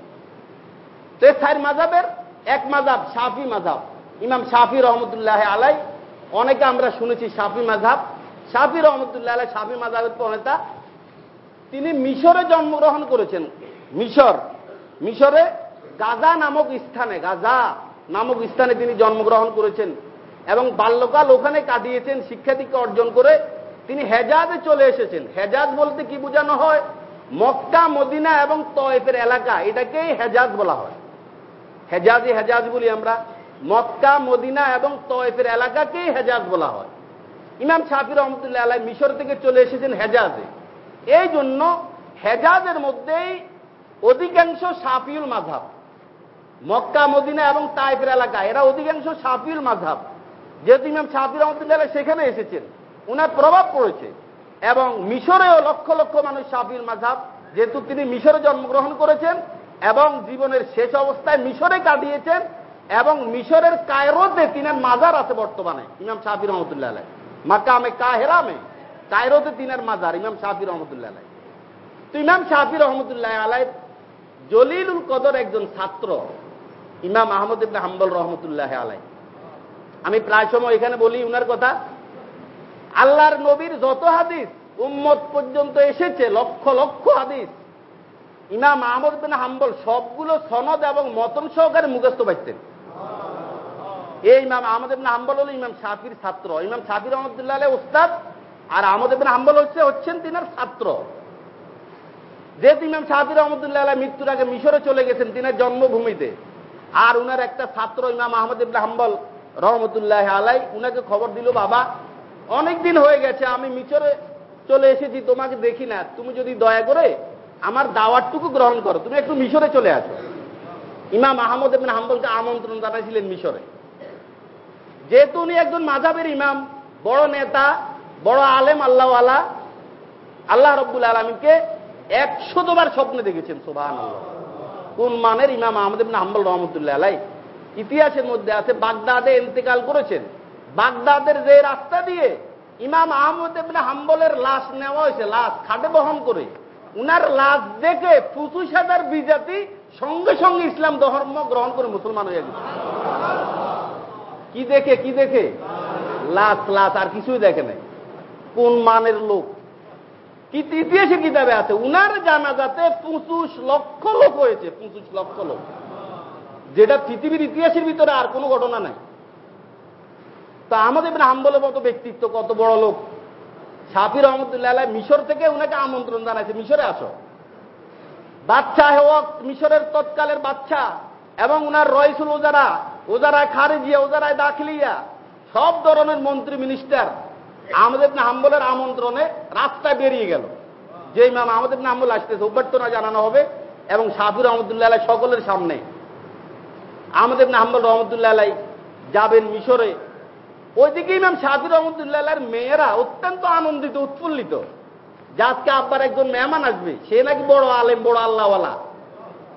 তো সাইর মাঝাবের এক মাঝাব সাফি মাঝাব। ইমাম সাফি রহমতুল্লাহ আলাই অনেকে আমরা শুনেছি সাফি মাঝাব। সাফি রহমতুল্লাহ আলাই সাফি মাঝাবের প্রণেতা, তিনি মিশরে জন্মগ্রহণ করেছেন। মিশর, মিশরে গাজা নামক স্থানে, গাজা নামক স্থানে তিনি জন্মগ্রহণ করেছেন। এবং বাল্যকাল ওখানে কাটিয়েছেন শিক্ষা দীক্ষা অর্জন করে তিনি হেজাজে চলে এসেছেন। হেজাজ বলতে কি বোঝানো হয়? মক্কা, মদিনা এবং তয়েফের এলাকা, এটাকেই হেজাজ বলা হয়। হেজাজে হেজাজ বলি আমরা। মক্কা, মদিনা এবং তয়েফের এলাকাকেই হেজাজ বলা হয়। ইমাম শাফির রহমতুল্লাহ মিশর থেকে চলে এসেছেন হেজাজে। এই জন্য হেজাজের মধ্যেই অধিকাংশ সাফিউল মাধাব মক্কা, মদিনা এবং তাইফের এলাকা, এরা অধিকাংশ সাফিউল মাঝাব যেহেতু ইমাম সাফি রহমতুল্লাহ সেখানে এসেছেন, উনার প্রভাব পড়েছে। এবং মিশরেও লক্ষ লক্ষ মানুষ সাফিউল মাঝাব যেহেতু তিনি মিশরে জন্মগ্রহণ করেছেন এবং জীবনের শেষ অবস্থায় মিশরে কাটিয়েছেন এবং মিশরের কায়রোতে তিনের মাজার আছে বর্তমানে, ইমাম সাফি রহমতুল্লাহ। আলাই মাকামে কাহেরামে কায়রোতে তিনের মাজার, ইমাম সাফি রহমতুল্লাহ। আলাই তো ইমাম সাফি রহমতুল্লাহ আলাই জলিলুল কদর একজন ছাত্র, ইমাম আহমদ ইবনে হাম্বল রহমতুল্লাহ আলাই আমি প্রায় সময় এখানে বলি উনার কথা। আল্লাহর নবীর যত হাদিস উম্মত পর্যন্ত এসেছে, লক্ষ লক্ষ হাদিস। ইমাম আহমদ বিন হাম্বল সবগুলো সনদ এবং মতন সহকারে মুখস্থ পাইতেন। এই ইমাম আহমদ ইবনে হাম্বল হল ইমাম শাফির ছাত্র। ইমাম শাফির রহমতুল্লাহ আলাই ওস্তাদ আর আহমদ ইবনে হাম্বল হচ্ছে, হচ্ছেন তিনার ছাত্র। যেহেতু ইমাম রহমতুল্লাহ আলাই মৃত্যুর আগে মিশরে চলে গেছেন, তিনার জন্মভূমিতে। আর উনার একটা ছাত্র ইমাম আহমদ ইবনে হাম্বল রহমতুল্লাহ আলাই, উনাকে খবর দিল, বাবা অনেক দিন হয়ে গেছে, আমি মিশরে চলে এসেছি, তোমাকে দেখি না। তুমি যদি দয়া করে আমার দাওয়াতটুকু গ্রহণ করো, তুমি একটু মিশরে চলে আসো। ইমাম আহমদ ইবনে হাম্বলকে আমন্ত্রণ জানাইছিলেন মিশরে। যেহেতু উনি একজন মাঝাবের ইমাম, বড় নেতা, বড় আলেম, আল্লাহওয়ালা, আল্লাহ রব্বুল আলমীকে একশতবার স্বপ্নে দেখেছেন সোভান কোন মানের ইমাম আহমদ ইবনে হাম্বল রহমতুল্লাহ আলাই? ইতিহাসের মধ্যে আছে, বাগদাদে ইন্তেকাল করেছেন। বাগদাদের যে রাস্তা দিয়ে ইমাম আহমদ ইবনে হাম্বলের লাশ নেওয়া হয়েছে, লাশ খাটে বহন করে, উনার লাশ দেখে পঁচিশ হাজার বিজাতি সঙ্গে সঙ্গে ইসলাম ধর্ম গ্রহণ করে মুসলমান হয়ে গেছে। কি দেখে কি দেখে? লাশ লাশ, আর কিছুই দেখে নাই। কোন মানের লোক? কি ইতিহাসের কিতাবে আছে? উনার জানাজাতে পঁচিশ লক্ষ লোক হয়েছে, পঁচিশ লক্ষ লোক। যেটা পৃথিবীর ইতিহাসের ভিতরে আর কোনো ঘটনা নাই। তা আমাদের হাম্বলের মতো ব্যক্তিত্ব কত বড় লোক? সাফির রহমতুল্লাহ মিশর থেকে উনাকে আমন্ত্রণ জানাইছে, মিশরে আসো। বাচ্চা হেওয়াক মিশরের তৎকালের বাচ্চা এবং উনার রয়সুল ওজারা ওজারায় খারেজিয়া ওজারায় দাখিলিয়া, সব ধরনের মন্ত্রী, মিনিস্টার আমাদের হাম্বলের আমন্ত্রণে রাস্তায় বেরিয়ে গেল। যে ইমাম আমাদের হাম্বল আসতেছে অভ্যর্থনা জানানো হবে এবং সাফির রহমতুল্লাহ সকলের সামনে আমাদের হাম্বল রহমতুল্লাহ আলাই যাবেন মিশরে। ওইদিকে ইমাম সাফির রহমতুল্লাহ মেয়েরা অত্যন্ত আনন্দিত, উৎফুল্লিত। যে আজকে আব্বার একজন মেহমান আসবে, সে নাকি বড় আলেম, বড় আল্লাহওয়ালা।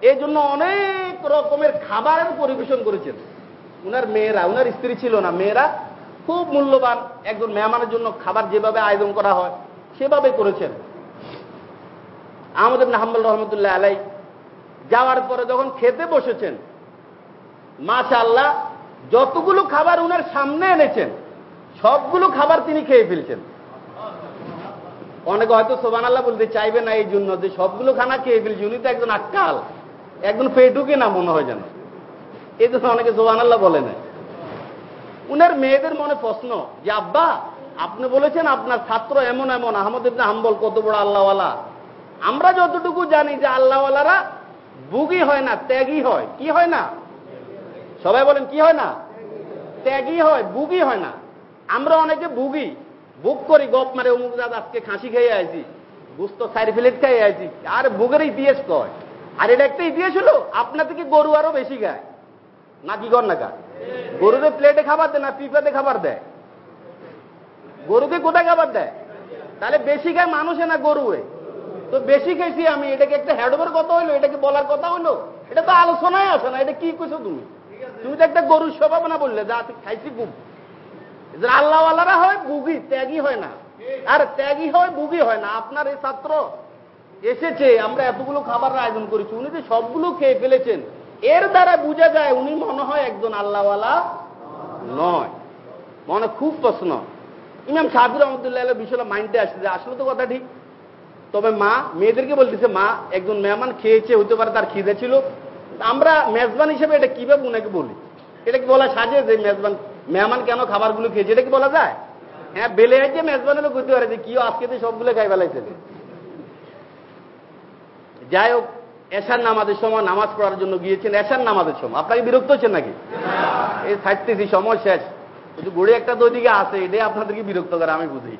এই জন্য অনেক রকমের খাবারের পরিবেশন করেছেন। উনার মেয়েরা, উনার স্ত্রী ছিল না, মেয়েরা খুব মূল্যবান একজন মেহমানের জন্য খাবার যেভাবে আয়োজন করা হয়, সেভাবে করেছেন। আমাদের হাম্বল রহমতুল্লাহ আলাই যাওয়ার পরে যখন খেতে বসেছেন মাশা আল্লাহ যতগুলো খাবার উনার সামনে এনেছেন, সবগুলো খাবার তিনি খেয়ে ফেলছেন। অনেকে হয়তো সোবান আল্লাহ বলতে চাইবে না এই জন্য যে সবগুলো খানা খেয়ে ফেলছি, উনি তো একজন আক্কাল। একজন পেটুকে না মনে হয় যেন। এই জন্য অনেকে সোবান আল্লাহ বলে না। উনার মেয়েদের মনে প্রশ্ন যে, আব্বা, আপনি বলেছেন আপনার ছাত্র এমন এমন, আহমদ ইবনে হাম্বল কত বড় আল্লাহওয়ালা। আমরা যতটুকু জানি যে আল্লাহওয়ালারা বুগি হয় না ত্যাগই হয়। কি হয় না? সবাই বলেন, কি হয় না? ত্যাগই হয় বুগি হয় না। আমরা অনেকে বুগি বুক করি, গপ মারে, অমুক দাদ আজকে খাসি খেয়ে আইছি। গুস্ত সাইড ফিলেট খেয়ে আইছি। আর বুকের ইতিহাস কয়? আর এটা একটা ইতিহাস হলো, আপনার থেকে গরু আরও বেশি গায় না, কি কর না কা? গরুকে প্লেটে খাবার দেয় না পিপাতে খাবার দেয়? গরুকে কোথায় খাবার দেয়? তাহলে বেশি খায় মানুষে না গরুয়ে তো বেশি খেয়েছি আমি, এটাকে একটা হ্যাডওভার কথা হইল, এটাকে বলার কথা হইল? এটা তো আলোচনায় আসে না, এটা কি কইছো তুমি? তুমি তো একটা গরুর স্বভাব না বললে, যা খাইছি খুব আল্লাহওয়ালারা হয় বুগি ত্যাগই হয় না। আর ত্যাগই হয় বুগি হয় না। আপনার এই ছাত্র এসেছে, আমরা এতগুলো খাবার আয়োজন করেছি, উনি যে সবগুলো খেয়ে ফেলেছেন, এর দ্বারা বোঝা যায় উনি মনে হয় একজন আল্লাহওয়ালা নয়। মনে খুব প্রশ্ন। ইমাম সাহাবির রহমতুল্লাহ বিষয়টা মাইন্ডে আসছে যে, আসলে তো কথা ঠিক। তবে মা, মেয়েদেরকে বলতেছে, মা, একজন মেহমান খেয়েছে হতে পারে তার খিদে ছিল আমরা মেজবান হিসেবে এটা কীভাবে উনাকে বলি? এটা কি বলা সাজে যে মেজবান, মেহমান কেন খাবারগুলো খেয়েছে? এটা কি বলা যায়? হ্যাঁ বেলে আছে মেজবানেরও করতে পারে যে কিও আজকে তো সবগুলো খাই বেলাইছে যাই হোক, এশার নামাজের সময় নামাজ পড়ার জন্য গিয়েছেন। এশার নামাজের সময়। আপনাকে বিরক্ত হচ্ছেন নাকি? এই ছাড়তেছি সময় শেষ। কিন্তু গড়ি একটা ওইদিকে আছে, এটাই আপনাদেরকে বিরক্ত করে, আমি বুঝি।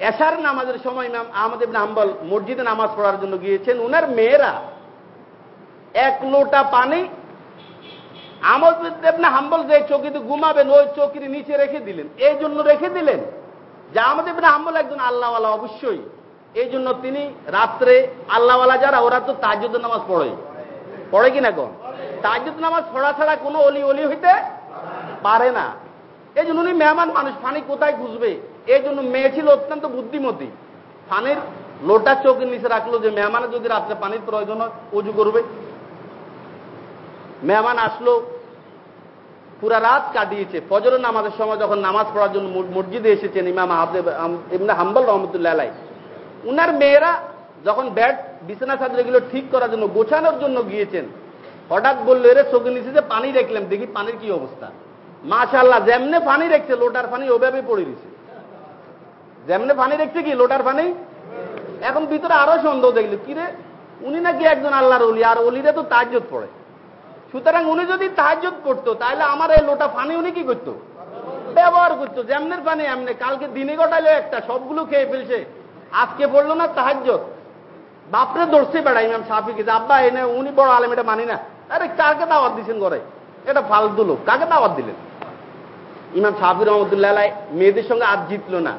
এশার নামাজের সময় ইমাম আহমদ ইবনে মসজিদে নামাজ পড়ার জন্য গিয়েছেন। উনার মেয়েরা এক লোটা পানি। আহমদ ইবনে হাম্বল যে চৌকিতে ঘুমাবেন, ওই চৌকির নিচে রেখে দিলেন। এই জন্য রেখে দিলেন যে আহমদ ইবনে হাম্বল একজন আল্লাহওয়ালা অবশ্যই। এই জন্য তিনি রাত্রে আল্লাহওয়ালা যারা, ওরা তো তাজুদ নামাজ পড়ে। পড়ে কিনা কোন তাজুদ নামাজ পড়া ছাড়া কোনো অলি অলি হইতে পারে না। এই জন্য উনি মেহমান মানুষ পানি কোথায় খুঁজবে? এই জন্য মেয়ে ছিল অত্যন্ত বুদ্ধিমতী। পানির লোটা চোখের নিচে রাখল যে, মেহমানের যদি রাত্রে পানির প্রয়োজন হয় উজু করবে। মেহমান আসলো, পুরা রাত কাটিয়েছে। ফজর নামাজের সময় যখন নামাজ পড়ার জন্য মসজিদে এসেছেন ইমাম ইমনা হাম্বল রহমতুল্লাহ আলাই উনার মেয়েরা যখন ব্যাট বিছানা চাদরগুলো ঠিক করার জন্য গোছানোর জন্য গিয়েছেন, হঠাৎ বলল, এরে চোখে নিচে যে পানি দেখলাম, দেখি পানির কি অবস্থা। মাশাল্লাহ যেমনে পানি রেখছে লোটার পানি ওভাবে পড়ে দিছে যেমনে পানি রেখছে কি, লোটার পানি? এখন ভিতরে আরও সন্দেহ দেখল, কিরে, উনি নাকি একজন আল্লাহর অলি আর অলিরা তো তাজ্জত পড়ে। সুতরাং উনি যদি তাহাজ্জত পড়তো তাহলে আমার এই লোটা পানি উনি কি করতো? ব্যবহার করতো, যেমনের পানি এমনি। কালকে দিনে গোটাইলো একটা, সবগুলো খেয়ে ফেলছে। আজকে পড়ল না তাহাজ্জত বাপরে দর্শে বেড়াই ইমাম সাফিকে আব্বা, এনে উনি বড় আলেম, এটা মানি না। আরে, কাকে দাওয়াত দিচ্ছেন ঘরে? এটা ফালতু লোক। কাকে দাওয়াত দিলেন? ইমাম সাহাবির রহমতুল্লাহ মেয়েদের সঙ্গে আজ জিতলো না।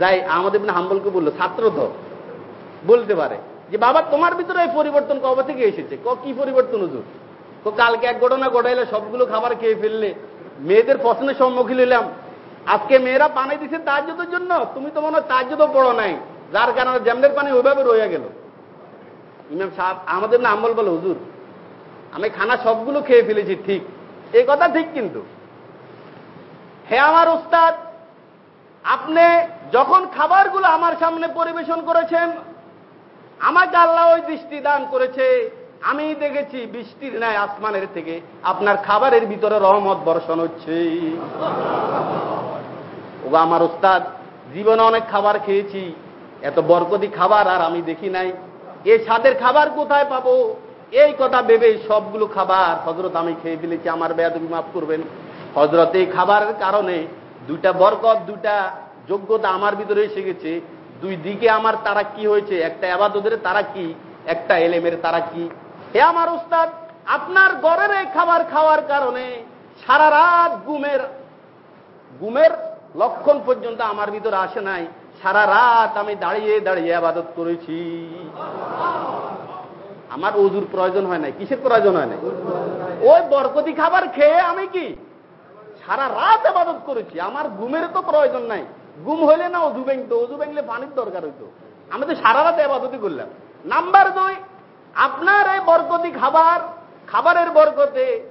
যাই আমাদের হাম্বলকে বলল, ছাত্র তো বলতে পারে যে, বাবা, তোমার ভিতরে এই পরিবর্তন কবে থেকে এসেছে? ক, কি পরিবর্তন হুজুর? তো কালকে এক ঘটনা ঘটাইলে সবগুলো খাবার খেয়ে ফেললে। মেয়েদের প্রশ্নের সম্মুখীন হইলাম। আজকে মেয়েরা পানি দিছে তাজ্জতের জন্য। তুমি তো মনে হয় তাজ্জতও পড়ো নাই। যার কারণে জ্যামনের পানি ওইভাবে রয়ে গেল। ইমাম সাহেব, আমাদের না আমল বলে, হুজুর, আমি খানা সবগুলো খেয়ে ফেলেছি, ঠিক। এই কথা ঠিক কিন্তু। হে আমার উস্তাদ, আপনি যখন খাবারগুলো আমার সামনে পরিবেশন করেছেন, আমাকে আল্লাহ ওই দৃষ্টি দান করেছে। আমি দেখেছি বৃষ্টির ন্যায় আসমানের থেকে আপনার খাবারের ভিতরে রহমত বর্ষণ হচ্ছে। ও আমার ওস্তাদ, জীবনে অনেক খাবার খেয়েছি। এত বরকতি খাবার আর আমি দেখি নাই। এই স্বাদের খাবার কোথায় পাবো? এই কথা ভেবে সবগুলো খাবার হজরত আমি খেয়ে ফেলেছি। আমার বেয়াদবি মাফ করবেন। হজরত এই খাবারের কারণে দুইটা বরকত, দুইটা যোগ্যতা আমার ভিতরে এসে গেছে। দুই দিকে আমার তারা কি হয়েছে। একটা আবাদতের তারা কি একটা এলেমের তারা কি হে আমার উস্তাদ, আপনার ঘরের এই খাবার খাওয়ার কারণে সারা রাত গুমের গুমের লক্ষণ পর্যন্ত আমার ভিতরে আসে নাই। সারা রাত আমি দাঁড়িয়ে দাঁড়িয়ে আবাদত করেছি। আমার অজুর প্রয়োজন হয় নাই। কিসের প্রয়োজন হয় নাই? ওই বরকতি খাবার খেয়ে আমি কি সারা রাত আবাদত করেছি? আমার ঘুমের তো প্রয়োজন নাই। ঘুম হইলে না অজু ব্যাংতো অজু ব্যাংলে পানির দরকার হইতো। আমি তো সারা রাত আবাদতই করলাম। নাম্বার দুই আপনার এই বরকতি খাবার, খাবারের বরকতে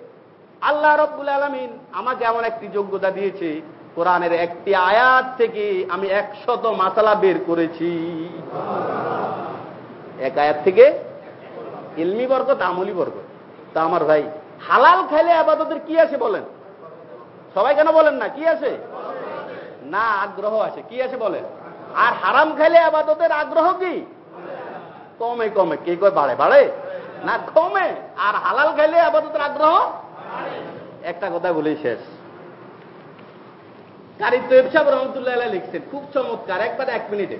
আল্লাহ রব্বুল আলমিন আমাকে এমন একটি যোগ্যতা দিয়েছে, কোরআনের একটি আয়াত থেকে আমি একশত মাসালা বের করেছি। এক আয়াত থেকে ইলমি বরকত, আমলি বরকত। তা আমার ভাই, হালাল খাইলে আবাদতের কি আছে বলেন? সবাই কেন বলেন না? কি আছে? না, আগ্রহ আছে। কি আছে বলেন? আর হারাম খাইলে আবাদতের আগ্রহ কি? কমে কমে। কে কয়? বাড়ে বাড়ে? না, কমে। আর হালাল খাইলে আবাদতের আগ্রহ একটা কথা বলেই শেষ। কারি তৈব সাহেব রহমতুল্লাহ লিখছেন, খুব চমৎকার। একবার এক মিনিটে।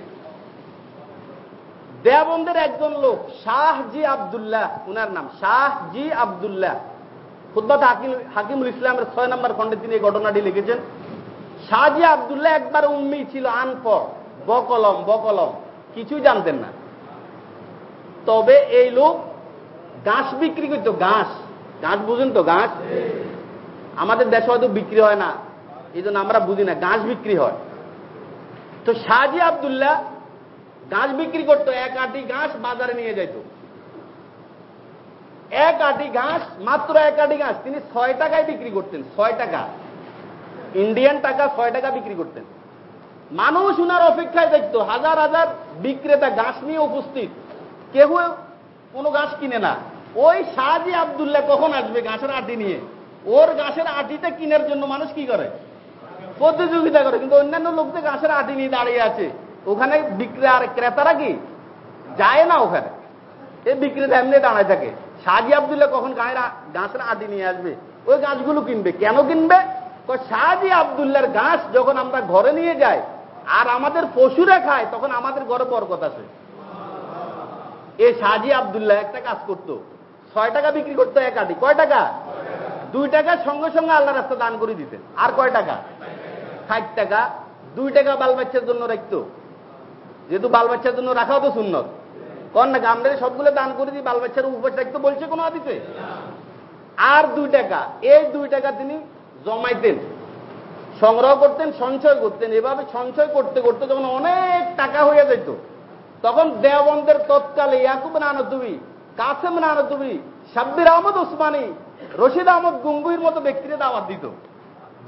দেয়াবন্দের একজন লোক শাহজি আবদুল্লাহ, উনার নাম শাহজি আবদুল্লাহ। খুদ্বাত হাকিমুল ইসলামের ছয় নম্বর খণ্ডে তিনি এই ঘটনাটি লিখেছেন। শাহজি আবদুল্লাহ একবার উম্মি ছিল, আনপড়, বকলম বকলম। কিছুই জানতেন না। তবে এই লোক ঘাস বিক্রি করতো, ঘাস। ঘাস বুঝেন তো, ঘাস? আমাদের দেশে হয়তো বিক্রি হয় না। এই জন্য আমরা বুঝি না, ঘাস বিক্রি হয়। তো শাহজি আবদুল্লাহ ঘাস বিক্রি করতো, এক আটি গাছ বাজারে নিয়ে যাইত। এক আটি ঘাস, মাত্র এক আটি ঘাস, তিনি ছয় টাকায় বিক্রি করতেন, ছয় টাকা। ইন্ডিয়ান টাকা ছয় টাকা বিক্রি করতেন। মানুষ উনার অপেক্ষায় দেখতো, হাজার হাজার বিক্রেতা গাছ নিয়ে উপস্থিত। কেউ কোনো গাছ কিনে না। ওই শাহজি আবদুল্লাহ কখন আসবে গাছের আটি নিয়ে? ওর গাছের আটিটা কিনার জন্য মানুষ কি করে? প্রতিযোগিতা করে, কিন্তু অন্যান্য লোকদের গাছের আটি নিয়ে দাঁড়িয়ে আছে। ওখানে বিক্রি আর ক্রেতারা কি? যায় না ওখানে। এই বিক্রেতা এমনি দাঁড়ায় থাকে। শাহজি আবদুল্লাহ কখন গায়ের গাছের আটি নিয়ে আসবে? ওই গাছগুলো কিনবে। কেন কিনবে? শাহজি আবদুল্লার গাছ যখন আমরা ঘরে নিয়ে যাই, আর আমাদের পশুরা খায়, তখন আমাদের ঘরে বরকত আছে। এই শাহজি আবদুল্লাহ একটা কাজ করতো। ছয় টাকা বিক্রি করতো এক আটি কয় টাকা? দুই টাকা সঙ্গে সঙ্গে আল্লাহ রাস্তা দান করে দিতেন। আর কয় টাকা? ষাট টাকা। দুই টাকা বাল বাচ্চার জন্য রাখতো। যেহেতু বাল বাচ্চার জন্য রাখাও তো সুন্নত। কন না আমরা সবগুলো দান করে দিই বাল বাচ্চার উপবাস রাখতে বলছে কোনো আদিতে আর দুই টাকা। এই দুই টাকা তিনি জমাইতেন, সংগ্রহ করতেন, সঞ্চয় করতেন। এভাবে সঞ্চয় করতে করতে যখন অনেক টাকা হয়ে যেত তখন দেওবন্দের তৎকালে ইয়াকুব নানদুবি কাসেম নানদুবি সাব্বির আহমদ ওসমানী, রশিদ আহমদ গঙ্গুইর মতো ব্যক্তিরা দাওয়াত দিত।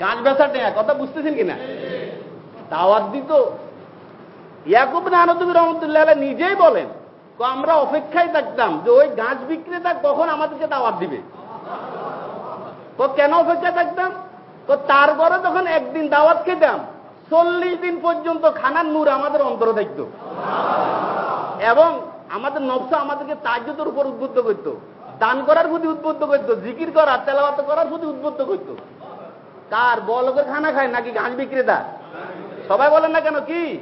গাছ বেচা নেয়া, কথা বুঝতেছেন কিনা? দাওয়াত দিত। ইয়াকুব নানদুবি রহমতুল্লাহ নিজেই বলেন আমরা অপেক্ষায় থাকতাম যে ওই গাছ বিক্রেতা কখন আমাদেরকে দাওয়াত দিবে? তো কেন অপেক্ষায় থাকতাম? তো তার ঘরে যখন একদিন দাওয়াত খেতাম, চল্লিশ দিন পর্যন্ত খানার নূর আমাদের অন্তর দেখত এবং আমাদের নবস আমাদেরকে তাজ্যতের উপর উদ্বুদ্ধ করত। দান করার প্রতি উদ্বুদ্ধ করত, জিকির করার তেলাবাত করার প্রতি উদ্বুদ্ধ করত। কার বলকের খানা খায় নাকি ঘাস বিক্রেতা? সবাই বলেন না কেন কি?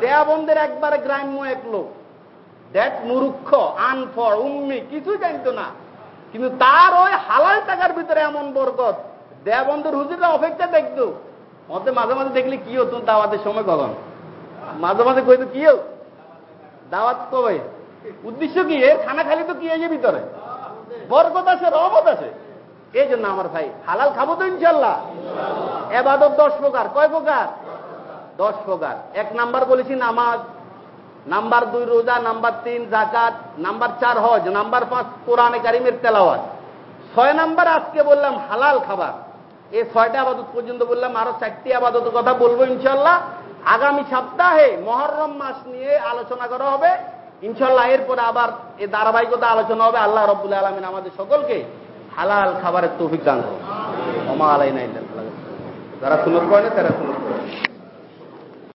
দেয়াবন্দের একবারে গ্রাম্য এক লোক, দেখ মুরুক্ষ আনফর উম্মি কিছু জানতো না। কিন্তু তার ওই হালাল টাকার ভিতরে এমন বরকত দেয়াবন্ধের হুজুররা অপেক্ষা দেখতো। মতে মাঝে মাঝে দেখলে কি হতো, দাওয়াতের সময় কখন মাঝে মাঝে কইতো কি হোক দাওয়াত কবে উদ্দেশ্য কি? এর খানা খালি তো কি এই ভিতরে? বরকত আছে, রহমত আছে। এই জন্য আমার ভাই, হালাল খাব তো ইনশাল্লাহ এবাদত দশ প্রকার। কয় প্রকার? দশ প্রকার। এক নাম্বার বলেছি নামাজ, নাম্বার দুই রোজা, নাম্বার তিন জাকাত নাম্বার চার হজ, নাম্বার পাঁচ কোরআনে কারিমের তেলাওয়াত। ছয় নাম্বার আজকে বললাম হালাল খাবার। এই ছয়টা আবাদত পর্যন্ত বললাম আরও চারটি আবাদতের কথা বলব ইনশাল্লাহ আগামী সপ্তাহে মহরম মাস নিয়ে আলোচনা করা হবে। ইনশাল্লাহ এরপরে আবার এ ধারাবাহিকতা আলোচনা হবে। আল্লাহ রব্বুল আলমিন আমাদের সকলকে হালাল খাবারের তো দান করুন। অমা আলাই নাই যারা সুন্দর করে না, তারা সুন্দর করে